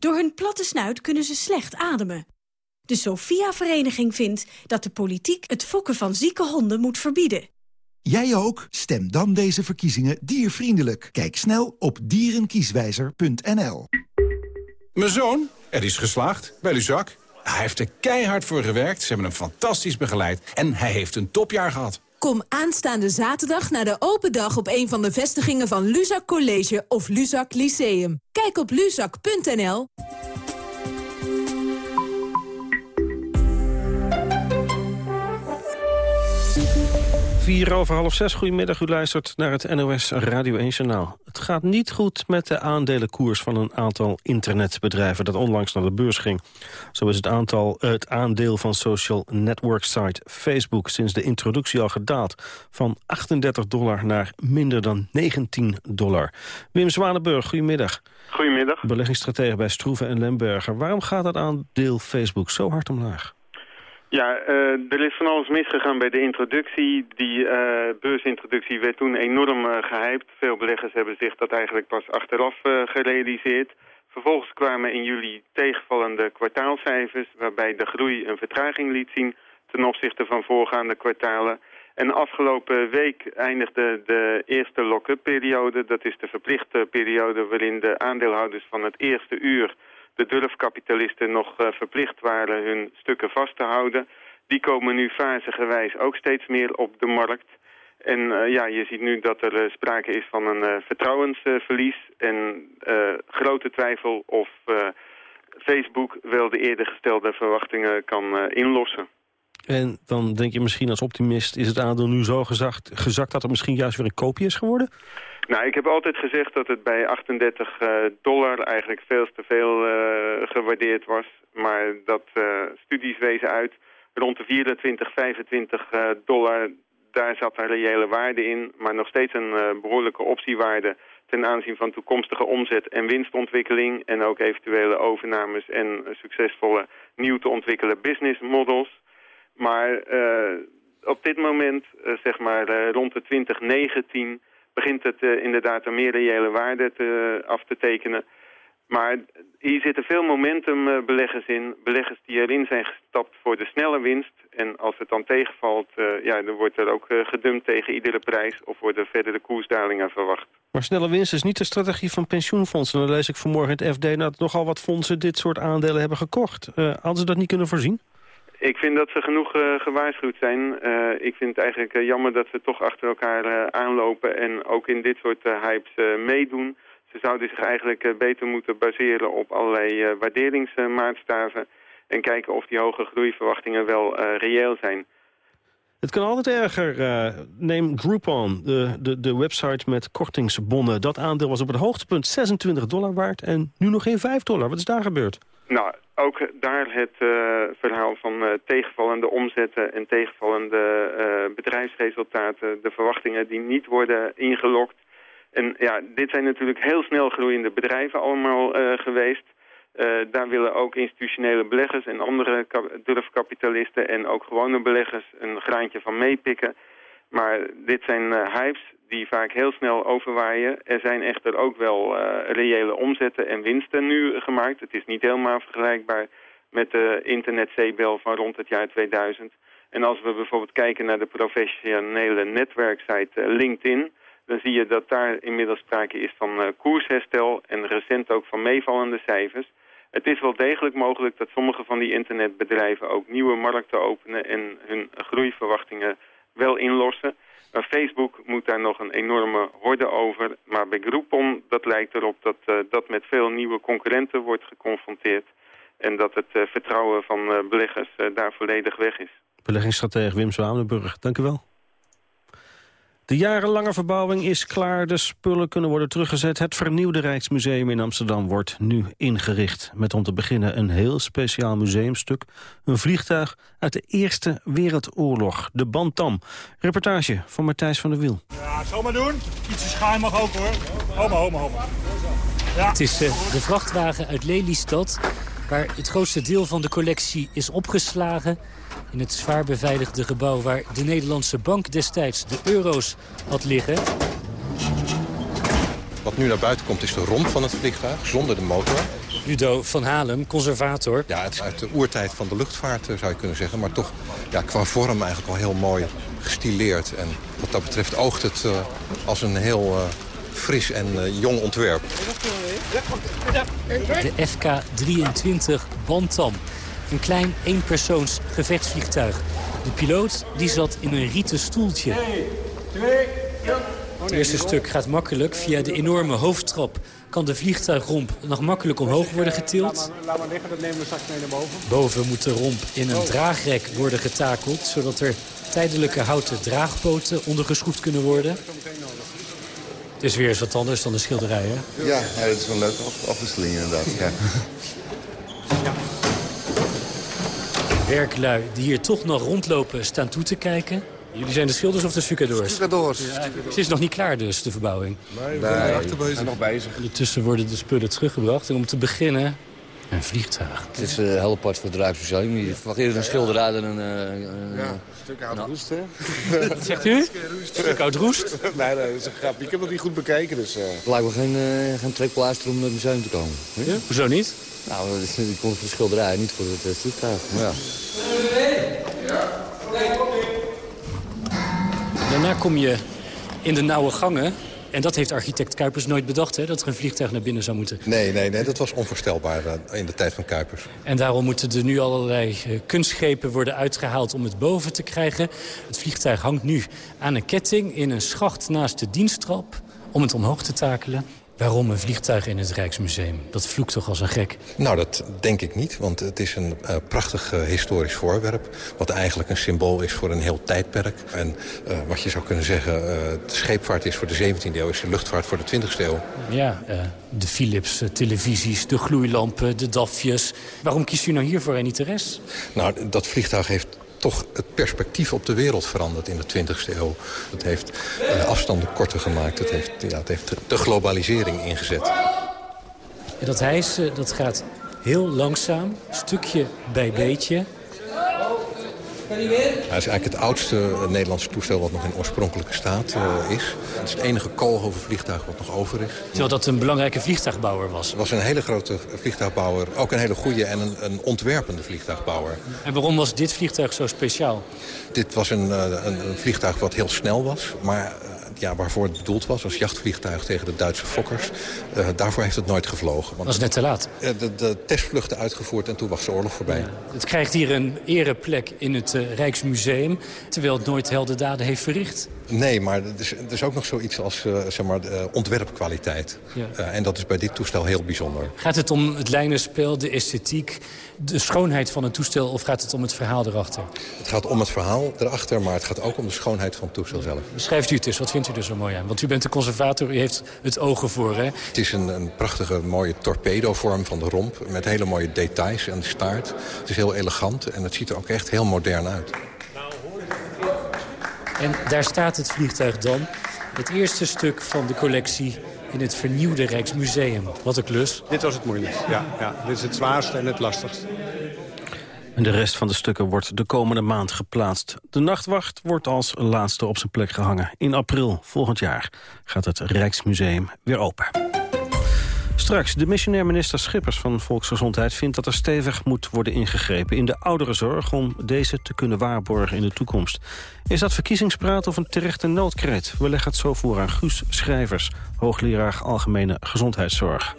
Door hun platte snuit kunnen ze slecht ademen. De Sophia-vereniging vindt dat de politiek het fokken van zieke honden moet verbieden. Jij ook? Stem dan deze verkiezingen diervriendelijk. Kijk snel op dierenkieswijzer.nl. Mijn zoon, er is geslaagd bij Luzak. Hij heeft er keihard voor gewerkt, ze hebben hem fantastisch begeleid... en hij heeft een topjaar gehad. Kom aanstaande zaterdag naar de open dag op een van de vestigingen van Luzak College of Luzak Lyceum. Kijk op luzak.nl. Vier over half zes, goedemiddag. U luistert naar het NOS Radio 1 Journaal. Het gaat niet goed met de aandelenkoers van een aantal internetbedrijven... dat onlangs naar de beurs ging. Zo is het, aantal, het aandeel van social network site Facebook... sinds de introductie al gedaald van 38 dollar naar minder dan 19 dollar. Wim Zwanenburg, goedemiddag. Goedemiddag. Beleggingsstratege bij Stroeven en Lemberger. Waarom gaat het aandeel Facebook zo hard omlaag? Ja, uh, er is van alles misgegaan bij de introductie. Die uh, beursintroductie werd toen enorm uh, gehyped. Veel beleggers hebben zich dat eigenlijk pas achteraf gerealiseerd. Vervolgens kwamen in juli tegenvallende kwartaalcijfers... waarbij de groei een vertraging liet zien ten opzichte van voorgaande kwartalen. En afgelopen week eindigde de eerste lock-up periode. Dat is de verplichte periode waarin de aandeelhouders van het eerste uur de durfkapitalisten nog uh, verplicht waren hun stukken vast te houden. Die komen nu fasegewijs ook steeds meer op de markt. En uh, ja, je ziet nu dat er uh, sprake is van een vertrouwensverlies en grote twijfel of Facebook wel de eerder gestelde verwachtingen kan inlossen. En dan denk je misschien als optimist, is het aandeel nu zo gezakt, gezakt dat er misschien juist weer een koopje is geworden? Nou, ik heb altijd gezegd dat het bij 38 uh, dollar eigenlijk veel te veel uh, gewaardeerd was. Maar dat uh, studies wezen uit rond de 24, 25 dollar, daar zat een reële waarde in. Maar nog steeds een behoorlijke optiewaarde ten aanzien van toekomstige omzet en winstontwikkeling. En ook eventuele overnames en succesvolle nieuw te ontwikkelen business models. Maar op dit moment, zeg maar rond de 2019 begint het inderdaad een meer reële waarde te, af te tekenen. Maar hier zitten veel momentumbeleggers in. Beleggers die erin zijn gestapt voor de snelle winst. En als het dan tegenvalt, ja, dan wordt er ook gedumpt tegen iedere prijs... of worden verdere koersdalingen verwacht. Maar snelle winst is niet de strategie van pensioenfondsen. Dan lees ik vanmorgen in het FD dat nogal wat fondsen dit soort aandelen hebben gekocht. Uh, hadden ze dat niet kunnen voorzien? Ik vind dat ze genoeg uh, gewaarschuwd zijn. Uh, ik vind het eigenlijk uh, jammer dat ze toch achter elkaar aanlopen en ook in dit soort hypes meedoen. Ze zouden zich eigenlijk beter moeten baseren op allerlei waarderingsmaatstaven en kijken of die hoge groeiverwachtingen wel reëel zijn. Het kan altijd erger. neem Groupon, de, de, de website met kortingsbonnen. Dat aandeel was op het hoogtepunt 26 dollar waard en nu nog geen 5 dollar. Wat is daar gebeurd? Nou, ook daar het uh, verhaal van uh, tegenvallende omzetten en tegenvallende uh, bedrijfsresultaten. De verwachtingen die niet worden ingelokt. En ja, dit zijn natuurlijk heel snel groeiende bedrijven allemaal geweest. daar willen ook institutionele beleggers en andere durfkapitalisten en ook gewone beleggers een graantje van meepikken. Maar dit zijn hypes die vaak heel snel overwaaien. Er zijn echter ook wel uh, reële omzetten en winsten nu gemaakt. Het is niet helemaal vergelijkbaar met de internetzeebel van rond het jaar 2000. En als we bijvoorbeeld kijken naar de professionele netwerksite uh, LinkedIn... dan zie je dat daar inmiddels sprake is van uh, koersherstel en recent ook van meevallende cijfers. Het is wel degelijk mogelijk dat sommige van die internetbedrijven ook nieuwe markten openen... en hun groeiverwachtingen wel inlossen... Maar Facebook moet daar nog een enorme horde over. Maar bij Groupon, dat lijkt erop dat uh, dat met veel nieuwe concurrenten wordt geconfronteerd. En dat het uh, vertrouwen van uh, beleggers daar volledig weg is. Beleggingsstratege Wim Zwanenburg, dank u wel. De jarenlange verbouwing is klaar, de spullen kunnen worden teruggezet. Het vernieuwde Rijksmuseum in Amsterdam wordt nu ingericht. Met om te beginnen een heel speciaal museumstuk. Een vliegtuig uit de Eerste Wereldoorlog, de Bantam. Reportage van Matthijs van der Wiel. Ja, zal maar doen. Ietsje schuim mag ook hoor. Homa, homa, homa. Ja. Het is uh, de vrachtwagen uit Lelystad... waar het grootste deel van de collectie is opgeslagen in het zwaar beveiligde gebouw waar de Nederlandse bank destijds de euro's had liggen. Wat nu naar buiten komt is de romp van het vliegtuig, zonder de motor. Ludo van Halem, conservator. Ja, het is uit de oertijd van de luchtvaart eh, zou je kunnen zeggen. Maar toch ja, qua vorm eigenlijk al heel mooi gestileerd. En wat dat betreft oogt het uh, als een heel uh, fris en uh, jong ontwerp. De FK-23 Bantam. Een klein eenpersoons gevechtsvliegtuig. De piloot die zat in een rieten stoeltje. 1, 2, ja. Het eerste stuk gaat makkelijk. Via de enorme hoofdtrap kan de vliegtuigromp nog makkelijk omhoog worden getild. Laat maar liggen, dat nemen we straks mee naar boven. Boven moet de romp in een draagrek worden getakeld... zodat er tijdelijke houten draagpoten ondergeschroefd kunnen worden. Het is weer eens wat anders dan de schilderij, hè? Ja, ja dat is wel een leuke afwisseling inderdaad. Ja. Werklui die hier toch nog rondlopen staan toe te kijken. Jullie zijn de schilders of de stucadoors? Stucadoors. het is nog niet klaar dus, de verbouwing. Nee, we zijn nog bezig. Ondertussen worden de spullen teruggebracht. En om te beginnen, een vliegtuig. Het is uh, heel apart voor het Rijksmuseum. Je verwacht eerder een schilderij dan een... Uh, ja, [laughs] een stuk oud roest, hè? Wat zegt u? Een stuk oud roest? nee, nee, dat is een grap. Ik heb het niet goed bekeken, dus... Uh... Het lijkt me geen, uh, geen trekpleister om naar het museum te komen. Ja? Hoezo niet? Nou, die komt voor de schilderij, niet voor het vliegtuig. Maar ja. Daarna kom je in de nauwe gangen. En dat heeft architect Kuipers nooit bedacht, hè? dat er een vliegtuig naar binnen zou moeten. Nee, nee, nee dat was onvoorstelbaar uh, in de tijd van Kuipers. En daarom moeten er nu allerlei uh, kunstschepen worden uitgehaald om het boven te krijgen. Het vliegtuig hangt nu aan een ketting in een schacht naast de diensttrap om het omhoog te takelen. Waarom een vliegtuig in het Rijksmuseum? Dat vloekt toch als een gek? Nou, dat denk ik niet, want het is een uh, prachtig uh, historisch voorwerp... wat eigenlijk een symbool is voor een heel tijdperk. En uh, wat je zou kunnen zeggen, de scheepvaart is voor de 17e eeuw... is de luchtvaart voor de 20e eeuw. Ja, de Philips televisies, de gloeilampen, de DAFjes. Waarom kiest u nou hiervoor en niet de rest? Nou, dat vliegtuig heeft toch het perspectief op de wereld veranderd in de 20e eeuw. Het heeft uh, afstanden korter gemaakt. Het heeft, ja, het heeft de globalisering ingezet. En dat hijsen dat gaat heel langzaam, stukje bij beetje. Hij is eigenlijk het oudste Nederlandse toestel wat nog in oorspronkelijke staat uh, is. Het is het enige koolhovenvliegtuig wat nog over is. Terwijl dat een belangrijke vliegtuigbouwer was. Het was een hele grote vliegtuigbouwer. Ook een hele goede en een, een ontwerpende vliegtuigbouwer. En waarom was dit vliegtuig zo speciaal? Dit was een, een, een vliegtuig wat heel snel was. Maar ja, waarvoor het bedoeld was, als jachtvliegtuig tegen de Duitse Fokkers. Uh, daarvoor heeft het nooit gevlogen. Dat was net te laat. De, de, testvluchten uitgevoerd en toen was de oorlog voorbij. Ja. Het krijgt hier een ereplek in het uh, Rijksmuseum, terwijl het nooit heldendaden heeft verricht. Nee, maar er is, er is ook nog zoiets als zeg maar, ontwerpkwaliteit. Ja. en dat is bij dit toestel heel bijzonder. Gaat het om het lijnenspel, de esthetiek, de schoonheid van een toestel... of gaat het om het verhaal erachter? Het gaat om het verhaal erachter, maar het gaat ook om de schoonheid van het toestel zelf. Beschrijft u het eens, wat vindt u er zo mooi aan? Want u bent de conservator, u heeft het ogen voor, hè? Het is een, een prachtige, mooie torpedovorm van de romp... met hele mooie details en de staart. Het is heel elegant en het ziet er ook echt heel modern uit. En daar staat het vliegtuig dan. Het eerste stuk van de collectie in het vernieuwde Rijksmuseum. Wat een klus. Dit was het moeilijkst, ja. ja. Dit is het zwaarste en het lastigste. En de rest van de stukken wordt de komende maand geplaatst. De nachtwacht wordt als laatste op zijn plek gehangen. In april volgend jaar gaat het Rijksmuseum weer open. Straks, de missionair minister Schippers van Volksgezondheid vindt dat er stevig moet worden ingegrepen in de ouderenzorg om deze te kunnen waarborgen in de toekomst. Is dat verkiezingspraat of een terechte noodkreet? We leggen het zo voor aan Guus Schrijvers, hoogleraar Algemene Gezondheidszorg.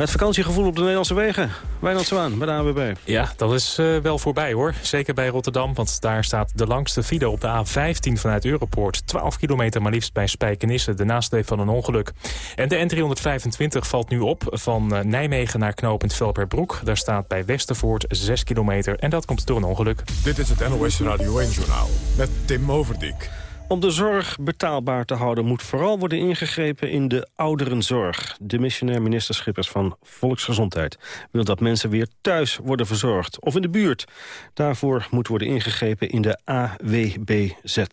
Het vakantiegevoel op de Nederlandse wegen. Wijnald Zwaan bij de AWB. Ja, dat is uh, wel voorbij hoor. Zeker bij Rotterdam, want daar staat de langste file op de A15 vanuit Europoort. 12 kilometer maar liefst bij Spijkenisse, de nasleep van een ongeluk. En de N325 valt nu op van uh, Nijmegen naar knooppunt Velperbroek. Daar staat bij Westervoort 6 kilometer en dat komt door een ongeluk. Dit is het NOS Radio 1-journaal met Tim Overdijk. Om de zorg betaalbaar te houden moet vooral worden ingegrepen in de ouderenzorg. De missionair minister Schippers van Volksgezondheid wil dat mensen weer thuis worden verzorgd of in de buurt. Daarvoor moet worden ingegrepen in de AWBZ.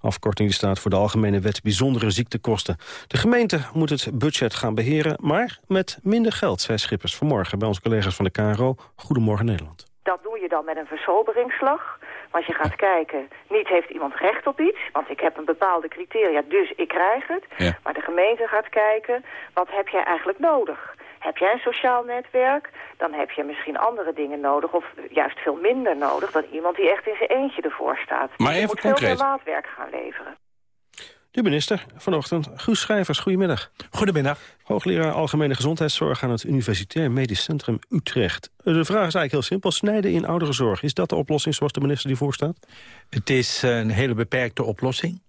Afkorting die staat voor de Algemene Wet Bijzondere Ziektekosten. De gemeente moet het budget gaan beheren, maar met minder geld, zei Schippers vanmorgen bij onze collega's van de KRO. Goedemorgen Nederland. Dat doe je dan met een versoberingsslag. Als je gaat kijken, niet heeft iemand recht op iets, want ik heb een bepaalde criteria, dus ik krijg het. Ja. Maar de gemeente gaat kijken, wat heb jij eigenlijk nodig? Heb jij een sociaal netwerk, dan heb je misschien andere dingen nodig... of juist veel minder nodig dan iemand die echt in zijn eentje ervoor staat. Maar je moet concreet. veel meer maatwerk gaan leveren. De minister vanochtend, Guus Schrijvers, goedemiddag. Goedemiddag. Hoogleraar Algemene Gezondheidszorg aan het Universitair Medisch Centrum Utrecht. De vraag is eigenlijk heel simpel. Snijden in ouderenzorg, is dat de oplossing zoals de minister die voorstaat? Het is een hele beperkte oplossing.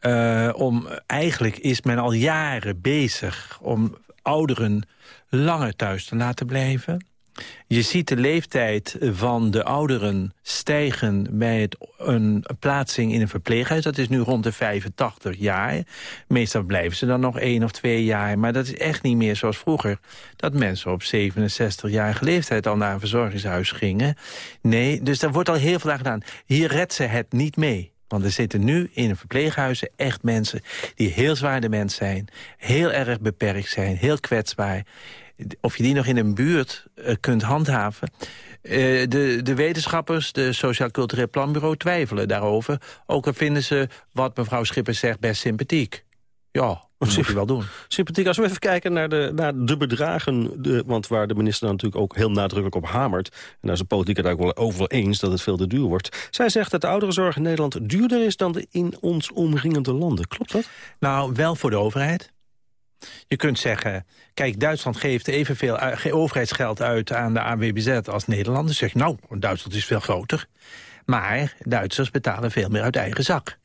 Uh, om, eigenlijk is men al jaren bezig om ouderen langer thuis te laten blijven. Je ziet de leeftijd van de ouderen stijgen bij het, een plaatsing in een verpleeghuis. Dat is nu rond de 85 jaar. Meestal blijven ze dan nog één of twee jaar. Maar dat is echt niet meer zoals vroeger. Dat mensen op 67-jarige leeftijd al naar een verzorgingshuis gingen. Nee, dus daar wordt al heel veel aan gedaan. Hier redt ze het niet mee. Want er zitten nu in een verpleeghuizen echt mensen die heel zwaar dement zijn. Heel erg beperkt zijn, heel kwetsbaar of je die nog in een buurt uh, kunt handhaven... Uh, de, de wetenschappers, de Sociaal Cultureel Planbureau, twijfelen daarover. Ook al vinden ze, wat mevrouw Schippers zegt, best sympathiek. Ja, dat moet je wel doen. Sympathiek. Als we even kijken naar de, naar de bedragen... De, want waar de minister natuurlijk ook heel nadrukkelijk op hamert... en daar is de politiek het ook wel overal eens dat het veel te duur wordt. Zij zegt dat de ouderenzorg in Nederland duurder is... dan de in ons omringende landen. Klopt dat? Nou, wel voor de overheid. Je kunt zeggen, kijk, Duitsland geeft evenveel overheidsgeld uit aan de AWBZ als Nederland. Dan zeg je, nou, Duitsland is veel groter. Maar Duitsers betalen veel meer uit eigen zak.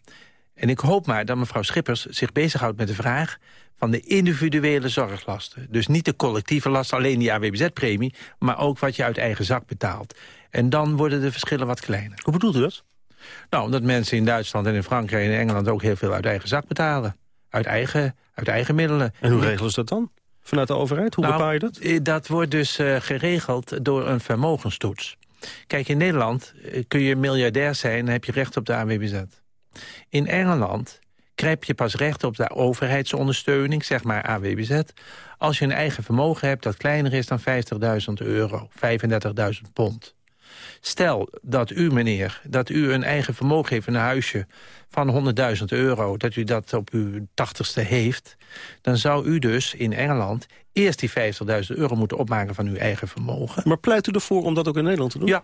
En ik hoop maar dat mevrouw Schippers zich bezighoudt met de vraag van de individuele zorglasten. Dus niet de collectieve lasten, alleen die AWBZ-premie... maar ook wat je uit eigen zak betaalt. En dan worden de verschillen wat kleiner. Hoe bedoelt u dat? Nou, omdat mensen in Duitsland en in Frankrijk en in Engeland... ook heel veel uit eigen zak betalen. Uit eigen, uit eigen middelen. En hoe regelen ze dat dan? Vanuit de overheid? Hoe nou, bepaal je dat? Eh, dat wordt dus uh, geregeld door een vermogenstoets. Kijk, in Nederland eh, kun je miljardair zijn... en heb je recht op de AWBZ. In Engeland krijg je pas recht op de overheidsondersteuning, zeg maar AWBZ... als je een eigen vermogen hebt dat kleiner is dan 50.000 euro, 35.000 pond. Stel dat u, meneer, dat u een eigen vermogen heeft een huisje van 100.000 euro... dat u dat op uw tachtigste heeft... dan zou u dus in Engeland eerst die 50.000 euro moeten opmaken van uw eigen vermogen. Maar pleit u ervoor om dat ook in Nederland te doen? Ja,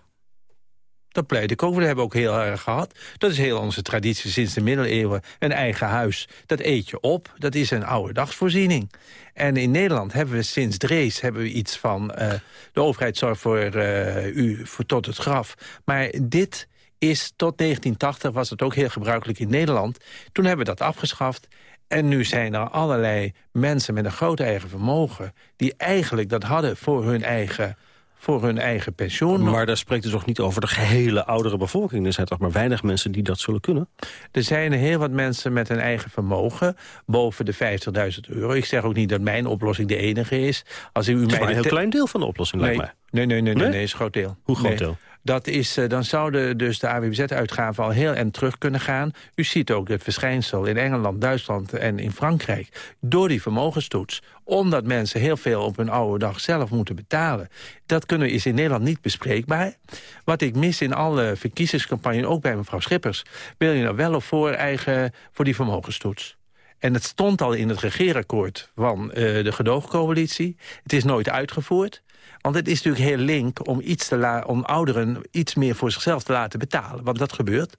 dat pleit ik over. Dat hebben we ook heel erg gehad. Dat is heel onze traditie sinds de middeleeuwen. Een eigen huis, dat eet je op. Dat is een oude dagsvoorziening. En in Nederland hebben we sinds Drees hebben we iets van... Uh, de overheid zorgt voor uh, u voor tot het graf. Maar dit is tot 1980 was het ook heel gebruikelijk in Nederland. Toen hebben we dat afgeschaft. En nu zijn er allerlei mensen met een groot eigen vermogen... die eigenlijk dat hadden voor hun eigen voor hun eigen pensioen. Maar daar spreekt u toch niet over de gehele oudere bevolking? Er zijn toch maar weinig mensen die dat zullen kunnen? Er zijn heel wat mensen met een eigen vermogen boven de 50.000 euro. Ik zeg ook niet dat mijn oplossing de enige is. Als u het is maar een heel klein deel van de oplossing, nee, lijkt mij. Nee, nee, nee, nee, nee, nee is een groot deel. Hoe groot deel? Dat is, uh, dan zouden dus de AWBZ-uitgaven al heel en terug kunnen gaan. U ziet ook het verschijnsel in Engeland, Duitsland en in Frankrijk... door die vermogenstoets. Omdat mensen heel veel op hun oude dag zelf moeten betalen. Dat kunnen, is in Nederland niet bespreekbaar. Wat ik mis in alle verkiezingscampagnes, ook bij mevrouw Schippers... wil je nou wel of voor, eigen, voor die vermogenstoets. En het stond al in het regeerakkoord van uh, de gedoogcoalitie. Het is nooit uitgevoerd. Want het is natuurlijk heel link om, iets te om ouderen iets meer voor zichzelf te laten betalen. Want dat gebeurt.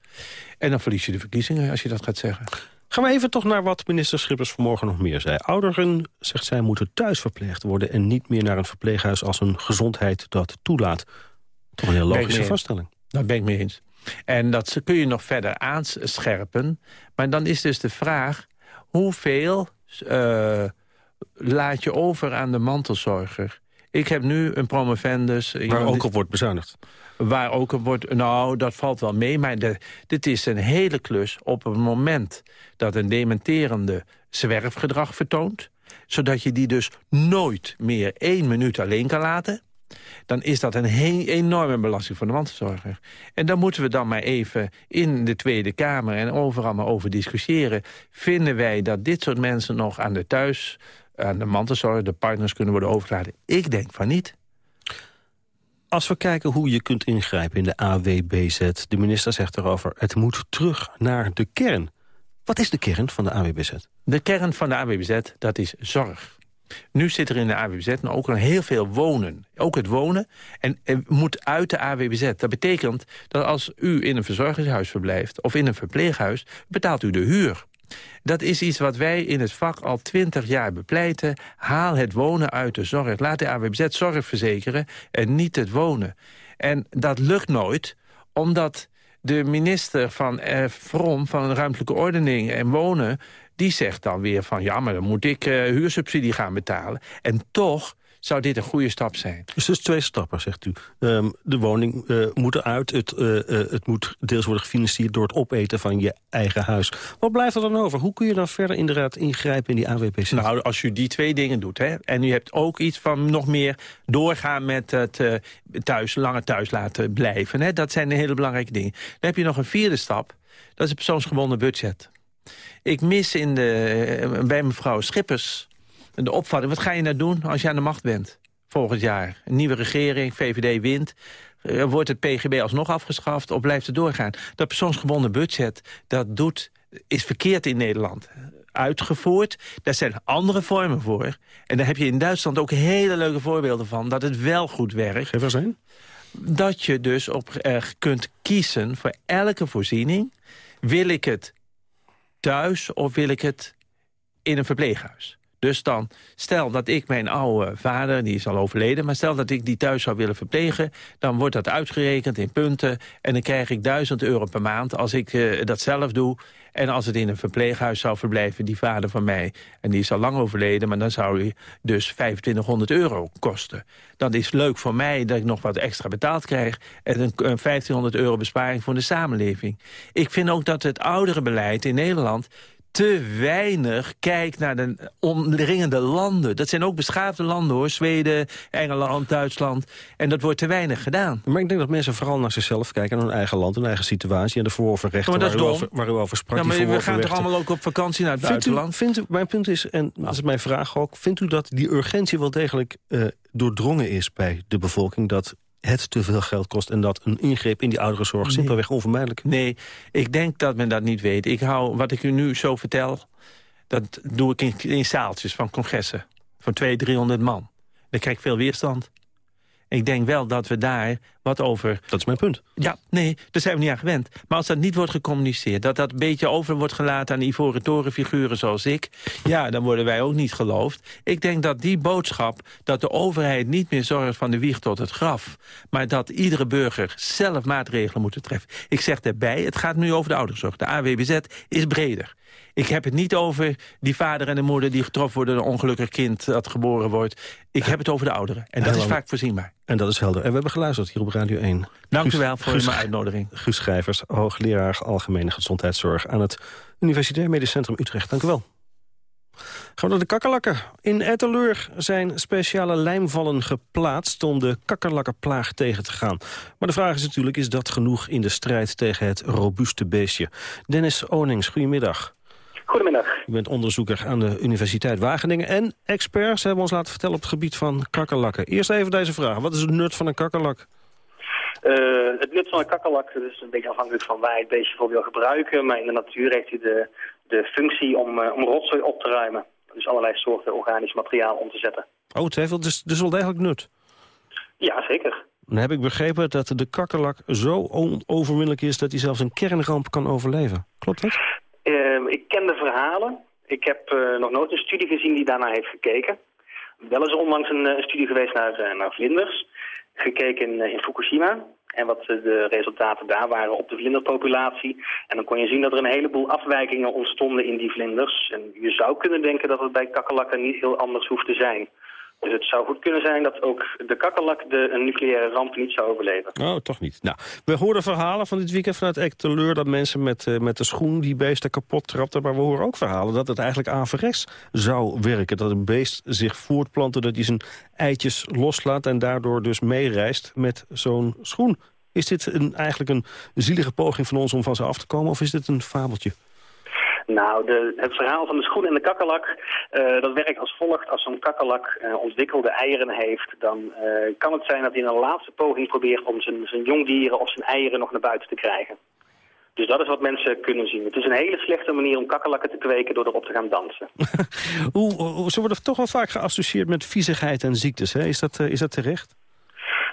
En dan verlies je de verkiezingen als je dat gaat zeggen. Gaan we even toch naar wat minister Schippers vanmorgen nog meer zei. Ouderen, zegt zij, moeten thuis verpleegd worden... en niet meer naar een verpleeghuis als hun gezondheid dat toelaat. Toch een heel logische vaststelling. Dat ben ik mee eens. En dat kun je nog verder aanscherpen. Maar dan is dus de vraag... hoeveel uh, laat je over aan de mantelzorger... Ik heb nu een promovendus... Waar ook op wordt bezuinigd. Waar ook op wordt... Nou, dat valt wel mee, maar de, dit is een hele klus op het moment... dat een dementerende zwerfgedrag vertoont... zodat je die dus nooit meer één minuut alleen kan laten dan is dat een enorme belasting voor de mantelzorger. En daar moeten we dan maar even in de Tweede Kamer en overal maar over discussiëren. Vinden wij dat dit soort mensen nog aan de thuis aan de mantelzorg, de partners kunnen worden overgeladen. Ik denk van niet. Als we kijken hoe je kunt ingrijpen in de AWBZ... de minister zegt erover, het moet terug naar de kern. Wat is de kern van de AWBZ? De kern van de AWBZ, dat is zorg. Nu zit er in de AWBZ nou ook een heel veel wonen. Ook het wonen. En, en moet uit de AWBZ. Dat betekent dat als u in een verzorgingshuis verblijft... of in een verpleeghuis, betaalt u de huur. Dat is iets wat wij in het vak al twintig jaar bepleiten. Haal het wonen uit de zorg. Laat de AWBZ zorg verzekeren en niet het wonen. En dat lukt nooit, omdat de minister van eh, Vrom, van Ruimtelijke Ordening en Wonen... die zegt dan weer van, ja, maar dan moet ik eh, huursubsidie gaan betalen. En toch zou dit een goede stap zijn. Dus dus twee stappen, zegt u. Ehm, de woning uh, moet eruit. Het, uh, uh, het moet deels worden gefinancierd door het opeten van je eigen huis. Wat blijft er dan over? Hoe kun je dan verder inderdaad ingrijpen in die AWPC? Nou, als u die twee dingen doet. Hè, en u hebt ook iets van nog meer doorgaan met het thuis, langer thuis laten blijven. Hè, dat zijn de hele belangrijke dingen. Dan heb je nog een vierde stap. Dat is het persoonsgebonden budget. Ik mis in de, bij mevrouw Schippers de opvatting. Wat ga je nou doen als je aan de macht bent volgend jaar? Een nieuwe regering, VVD wint. Uh, wordt het PGB alsnog afgeschaft of blijft het doorgaan? Dat persoonsgebonden budget, dat doet, is verkeerd in Nederland uitgevoerd. Daar zijn andere vormen voor. En daar heb je in Duitsland ook hele leuke voorbeelden van... dat het wel goed werkt. Geef zijn. Dat je dus op, uh, kunt kiezen voor elke voorziening. Wil ik het thuis of wil ik het in een verpleeghuis? Dus dan, stel dat ik mijn oude vader, die is al overleden... maar stel dat ik die thuis zou willen verplegen... dan wordt dat uitgerekend in punten... en dan krijg ik 1000 euro per maand als ik uh, dat zelf doe... En als het in een verpleeghuis zou verblijven, die vader van mij... en die is al lang overleden, maar dan zou hij dus 2500 euro kosten. Dat is leuk voor mij dat ik nog wat extra betaald krijg... en een, een 1500 euro besparing voor de samenleving. Ik vind ook dat het ouderenbeleid in Nederland te weinig kijkt naar de omringende landen. Dat zijn ook beschaafde landen hoor. Zweden, Engeland, Duitsland. En dat wordt te weinig gedaan. Maar ik denk dat mensen vooral naar zichzelf kijken. Naar hun eigen land, hun eigen situatie. En de verworven rechten maar dat waar, u is over, waar u over sprak. Ja, maar we gaan rechten. toch allemaal ook op vakantie naar het vindt buitenland? U, vindt u, mijn punt is, en dat is mijn vraag ook... vindt u dat die urgentie wel degelijk uh, doordrongen is bij de bevolking... dat het te veel geld kost... en dat een ingreep in die ouderenzorg nee. simpelweg onvermijdelijk Nee, ik denk dat men dat niet weet. Ik hou, wat ik u nu zo vertel, dat doe ik in, in zaaltjes van congressen. Van 200, 300 man. Dan krijg ik veel weerstand. Ik denk wel dat we daar wat over... Dat is mijn punt. Ja, nee, daar zijn we niet aan gewend. Maar als dat niet wordt gecommuniceerd... dat dat een beetje over wordt gelaten aan ivoren torenfiguren zoals ik... ja, dan worden wij ook niet geloofd. Ik denk dat die boodschap, dat de overheid niet meer zorgt van de wieg tot het graf... maar dat iedere burger zelf maatregelen moet treffen. Ik zeg daarbij, het gaat nu over de ouderenzorg. De AWBZ is breder. Ik heb het niet over die vader en de moeder die getroffen worden... door een ongelukkig kind dat geboren wordt. Ik heb het over de ouderen. En dat is vaak voorzienbaar. En dat is helder. En we hebben geluisterd hier op Radio 1. Dank u wel voor Guus, mijn uitnodiging. Guus Schrijvers, hoogleraar Algemene Gezondheidszorg... aan het Universitair Medisch Centrum Utrecht. Dank u wel. Gaan we naar de kakkerlakken. In Etteleur zijn speciale lijmvallen geplaatst om de kakkerlakkenplaag tegen te gaan. Maar de vraag is natuurlijk, is dat genoeg in de strijd tegen het robuuste beestje? Dennis Onings, goedemiddag. Goedemiddag. U bent onderzoeker aan de Universiteit Wageningen en experts hebben ons laten vertellen op het gebied van kakkerlakken. Eerst even deze vraag, wat is het nut van een kakkerlak? Uh, het nut van een kakkerlak is een beetje afhankelijk van waar je het beestje voor wil gebruiken. Maar in de natuur heeft hij de, de functie om, uh, om rotzooi op te ruimen. Dus allerlei soorten organisch materiaal om te zetten. Oh, het heeft dus, dus wel degelijk nut? Ja, zeker. Dan heb ik begrepen dat de kakkerlak zo onoverwinnelijk is... dat hij zelfs een kernramp kan overleven. Klopt dat? Uh, ik ken de verhalen. Ik heb uh, nog nooit een studie gezien die daarnaar heeft gekeken. Wel is onlangs een, een studie geweest naar, uh, naar vlinders. Gekeken in, in Fukushima. En wat de resultaten daar waren op de vlinderpopulatie. En dan kon je zien dat er een heleboel afwijkingen ontstonden in die vlinders. En je zou kunnen denken dat het bij kakkerlakken niet heel anders hoeft te zijn. Dus het zou goed kunnen zijn dat ook de kakkerlak de een nucleaire ramp niet zou overleven. Oh, toch niet. Nou, we hoorden verhalen van dit weekend vanuit Ekteleur... dat mensen met, uh, met de schoen die beesten kapot trapten. Maar we horen ook verhalen dat het eigenlijk averechts zou werken. Dat een beest zich voortplant, dat hij zijn eitjes loslaat... en daardoor dus meereist met zo'n schoen. Is dit een, eigenlijk een zielige poging van ons om van ze af te komen... of is dit een fabeltje? Nou, de, het verhaal van de schoen en de kakkerlak, uh, dat werkt als volgt. Als zo'n kakkerlak uh, ontwikkelde eieren heeft, dan uh, kan het zijn dat hij in een laatste poging probeert om zijn, zijn jongdieren of zijn eieren nog naar buiten te krijgen. Dus dat is wat mensen kunnen zien. Het is een hele slechte manier om kakkerlakken te kweken door erop te gaan dansen. [laughs] hoe, ze worden toch wel vaak geassocieerd met viezigheid en ziektes. Hè? Is, dat, is dat terecht?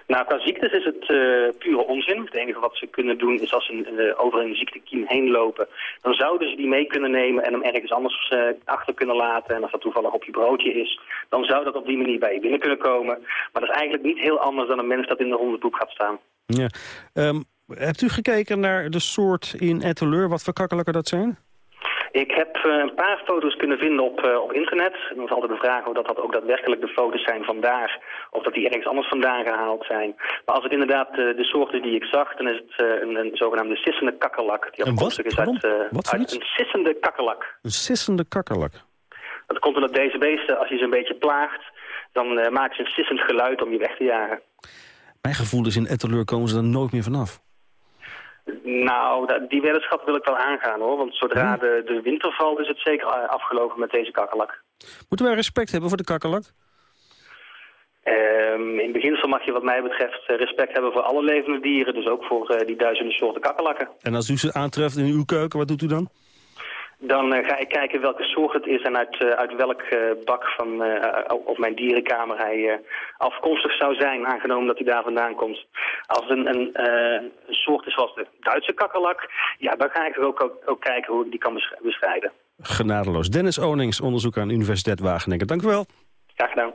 Nou, qua ziektes is het uh, pure onzin. Het enige wat ze kunnen doen is als ze uh, over een ziektekiem heen lopen... dan zouden ze die mee kunnen nemen en hem ergens anders uh, achter kunnen laten. En als dat toevallig op je broodje is, dan zou dat op die manier bij je binnen kunnen komen. Maar dat is eigenlijk niet heel anders dan een mens dat in de hondenpoep gaat staan. Ja. Um, Hebt u gekeken naar de soort in Etteleur, wat voor kakkerlakken dat zijn? Ik heb eh, een paar foto's kunnen vinden op, eh, op internet. Dan is altijd de vraag of dat, dat ook daadwerkelijk de foto's zijn vandaar. Of dat die ergens anders vandaan gehaald zijn. Maar als het inderdaad uh, de soort is die ik zag, dan is het een, een, zogenaamde sissende kakkerlak. Die afkomstig is uit, wat uit een sissende kakkerlak. Een sissende kakkerlak? Dat komt omdat deze beesten, als je ze een beetje plaagt, dan maken ze een sissend geluid om je weg te jagen. Mijn gevoel is in Etteleur komen ze er nooit meer vanaf. Nou, die weddenschap wil ik wel aangaan hoor. Want zodra de, de winter valt is het zeker afgelopen met deze kakkerlak. Moeten wij respect hebben voor de kakkerlak? Um, in beginsel mag je wat mij betreft respect hebben voor alle levende dieren. Dus ook voor uh, die duizenden soorten kakkerlakken. En als u ze aantreft in uw keuken, wat doet u dan? Dan uh, ga ik kijken welke soort het is en uit, uh, uit welk uh, bak van, of mijn dierenkamer hij afkomstig zou zijn, aangenomen dat hij daar vandaan komt. Als het een, een, een, soort is zoals de Duitse kakkerlak, ja, dan ga ik ook, ook, ook kijken hoe ik die kan bestrijden. Genadeloos. Dennis Onings, onderzoeker aan de Universiteit Wageningen. Dank u wel. Graag gedaan.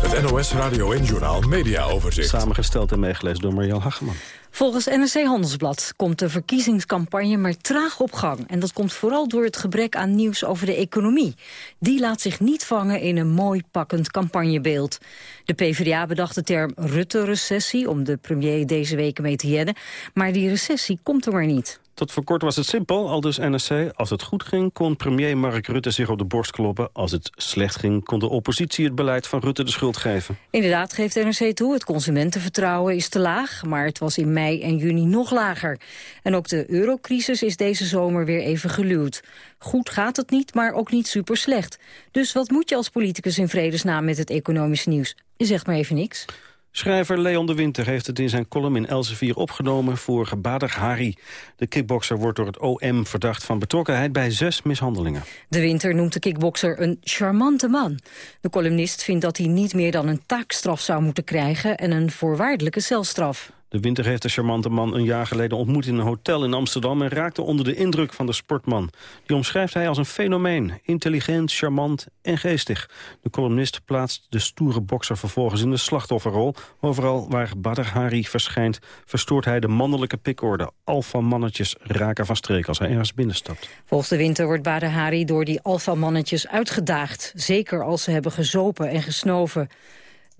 Het NOS Radio en Journaal Media Overzicht. Samengesteld en meegelezen door Marjan Hageman. Volgens NRC Handelsblad komt de verkiezingscampagne maar traag op gang. En dat komt vooral door het gebrek aan nieuws over de economie. Die laat zich niet vangen in een mooi pakkend campagnebeeld. De PvdA bedacht de term Rutte-recessie om de premier deze weken mee te redden. Maar die recessie komt er maar niet. Tot voor kort was het simpel, al dus NRC. Als het goed ging, kon premier Mark Rutte zich op de borst kloppen. Als het slecht ging, kon de oppositie het beleid van Rutte de schuld geven. Inderdaad geeft NRC toe, het consumentenvertrouwen is te laag. Maar het was in mei en juni nog lager. En ook de eurocrisis is deze zomer weer even geluwd. Goed gaat het niet, maar ook niet super slecht. Dus wat moet je als politicus in vredesnaam met het economisch nieuws? Je zegt maar even niks. Schrijver Leon de Winter heeft het in zijn column in Elsevier opgenomen voor Bader Hari. De kickbokser wordt door het OM verdacht van betrokkenheid bij zes mishandelingen. De Winter noemt de kickbokser een charmante man. De columnist vindt dat hij niet meer dan een taakstraf zou moeten krijgen en een voorwaardelijke celstraf. De Winter heeft de charmante man een jaar geleden ontmoet in een hotel in Amsterdam... en raakte onder de indruk van de sportman. Die omschrijft hij als een fenomeen. Intelligent, charmant en geestig. De columnist plaatst de stoere bokser vervolgens in de slachtofferrol. Overal waar Badr Hari verschijnt... verstoort hij de mannelijke pikorde. Alpha-mannetjes raken van streek als hij ergens binnenstapt. Volgens de Winter wordt Badr Hari door die alpha-mannetjes uitgedaagd. Zeker als ze hebben gezopen en gesnoven.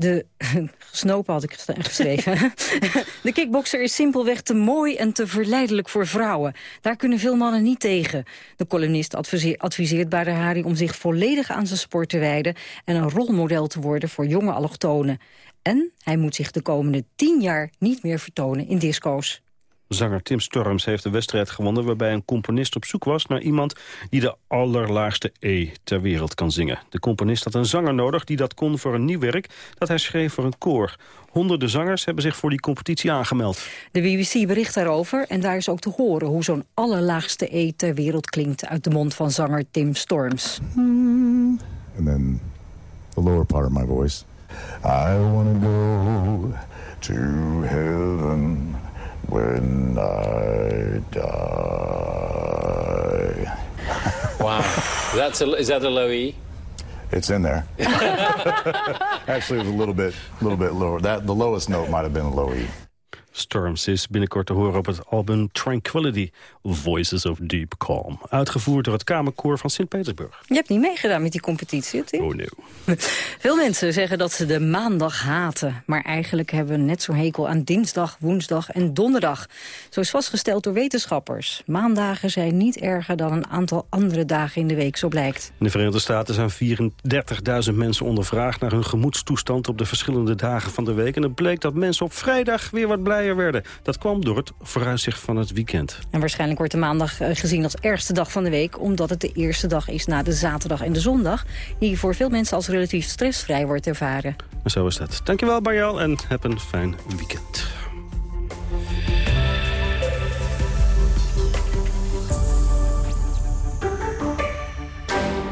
De [laughs] gesnopen had ik geschreven. [laughs] de kickbokser is simpelweg te mooi en te verleidelijk voor vrouwen. Daar kunnen veel mannen niet tegen. De columnist adviseert Bader Hari om zich volledig aan zijn sport te wijden... en een rolmodel te worden voor jonge allochtonen. En hij moet zich de komende tien jaar niet meer vertonen in disco's. Zanger Tim Storms heeft de wedstrijd gewonnen... waarbij een componist op zoek was naar iemand die de allerlaagste E ter wereld kan zingen. De componist had een zanger nodig die dat kon voor een nieuw werk... dat hij schreef voor een koor. Honderden zangers hebben zich voor die competitie aangemeld. De BBC bericht daarover en daar is ook te horen... hoe zo'n allerlaagste E ter wereld klinkt uit de mond van zanger Tim Storms. And then the lower part of my voice. I wanna go to heaven when I die. [laughs] wow, that's a, is that a low E? It's in there. [laughs] Actually, it was a little bit, a little bit lower. That the lowest note might have been a low E. Storms is binnenkort te horen op het album Tranquility, Voices of Deep Calm. Uitgevoerd door het Kamerkoor van Sint-Petersburg. Je hebt niet meegedaan met die competitie, Tim? Oh, nee. [laughs] Veel mensen zeggen dat ze de maandag haten. Maar eigenlijk hebben we net zo'n hekel aan dinsdag, woensdag en donderdag. Zo is vastgesteld door wetenschappers. Maandagen zijn niet erger dan een aantal andere dagen in de week, zo blijkt. In de Verenigde Staten zijn 34.000 mensen ondervraagd... naar hun gemoedstoestand op de verschillende dagen van de week. En het bleek dat mensen op vrijdag weer wat blijer werden. Dat kwam door het vooruitzicht van het weekend. En waarschijnlijk wordt de maandag eh, gezien als ergste dag van de week... omdat het de eerste dag is na de zaterdag en de zondag... die voor veel mensen als relatief stressvrij wordt ervaren. En zo is dat. Dankjewel Barjal en heb een fijn weekend.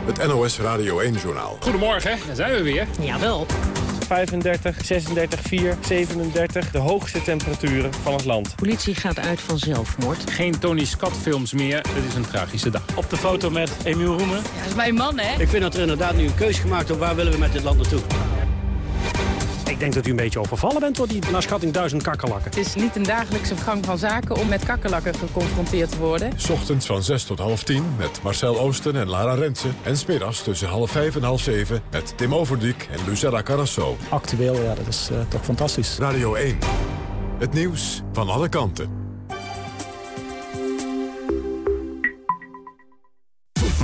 Het NOS Radio 1-journaal. Goedemorgen, daar zijn we weer. Jawel. 35, 36, 4, 37. De hoogste temperaturen van het land. Politie gaat uit van zelfmoord. Geen Tony Scott films meer. Het is een tragische dag. Op de foto met Emiel Roemen. Ja, dat is mijn man, hè? Ik vind dat er inderdaad nu een keuze gemaakt wordt. Waar willen we met dit land naartoe? Ik denk dat u een beetje overvallen bent door die naar schatting duizend kakkerlakken. Het is niet een dagelijkse gang van zaken om met kakkerlakken geconfronteerd te worden. Ochtends van 6 tot half 10 met Marcel Oosten en Lara Rensen. En smiddags tussen half 5 en half 7 met Tim Overdiek en Lucella Carrasso. Actueel, ja, dat is uh, toch fantastisch. Radio 1. Het nieuws van alle kanten.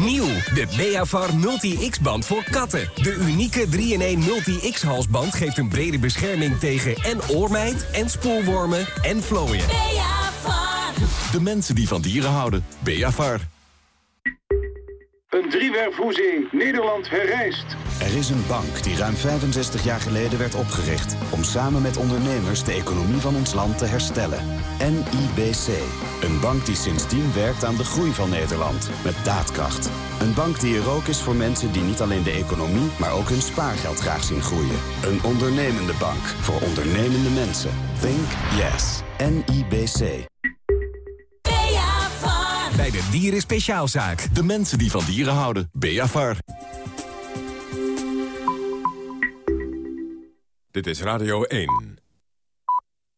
Nieuw, de Beavar Multi-X-band voor katten. De unieke 3-in-1 Multi-X-halsband geeft een brede bescherming tegen en oormijt... en spoorwormen en vlooien. Beavar. De mensen die van dieren houden. Beavar. Een driewerfhoezing. Nederland herrijst. Er is een bank die ruim 65 jaar geleden werd opgericht... om samen met ondernemers de economie van ons land te herstellen. NIBC. Een bank die sindsdien werkt aan de groei van Nederland. Met daadkracht. Een bank die er ook is voor mensen die niet alleen de economie... maar ook hun spaargeld graag zien groeien. Een ondernemende bank voor ondernemende mensen. Think yes. NIBC. Bij de Dieren Speciaalzaak. De mensen die van dieren houden. Beavar. Dit is Radio 1.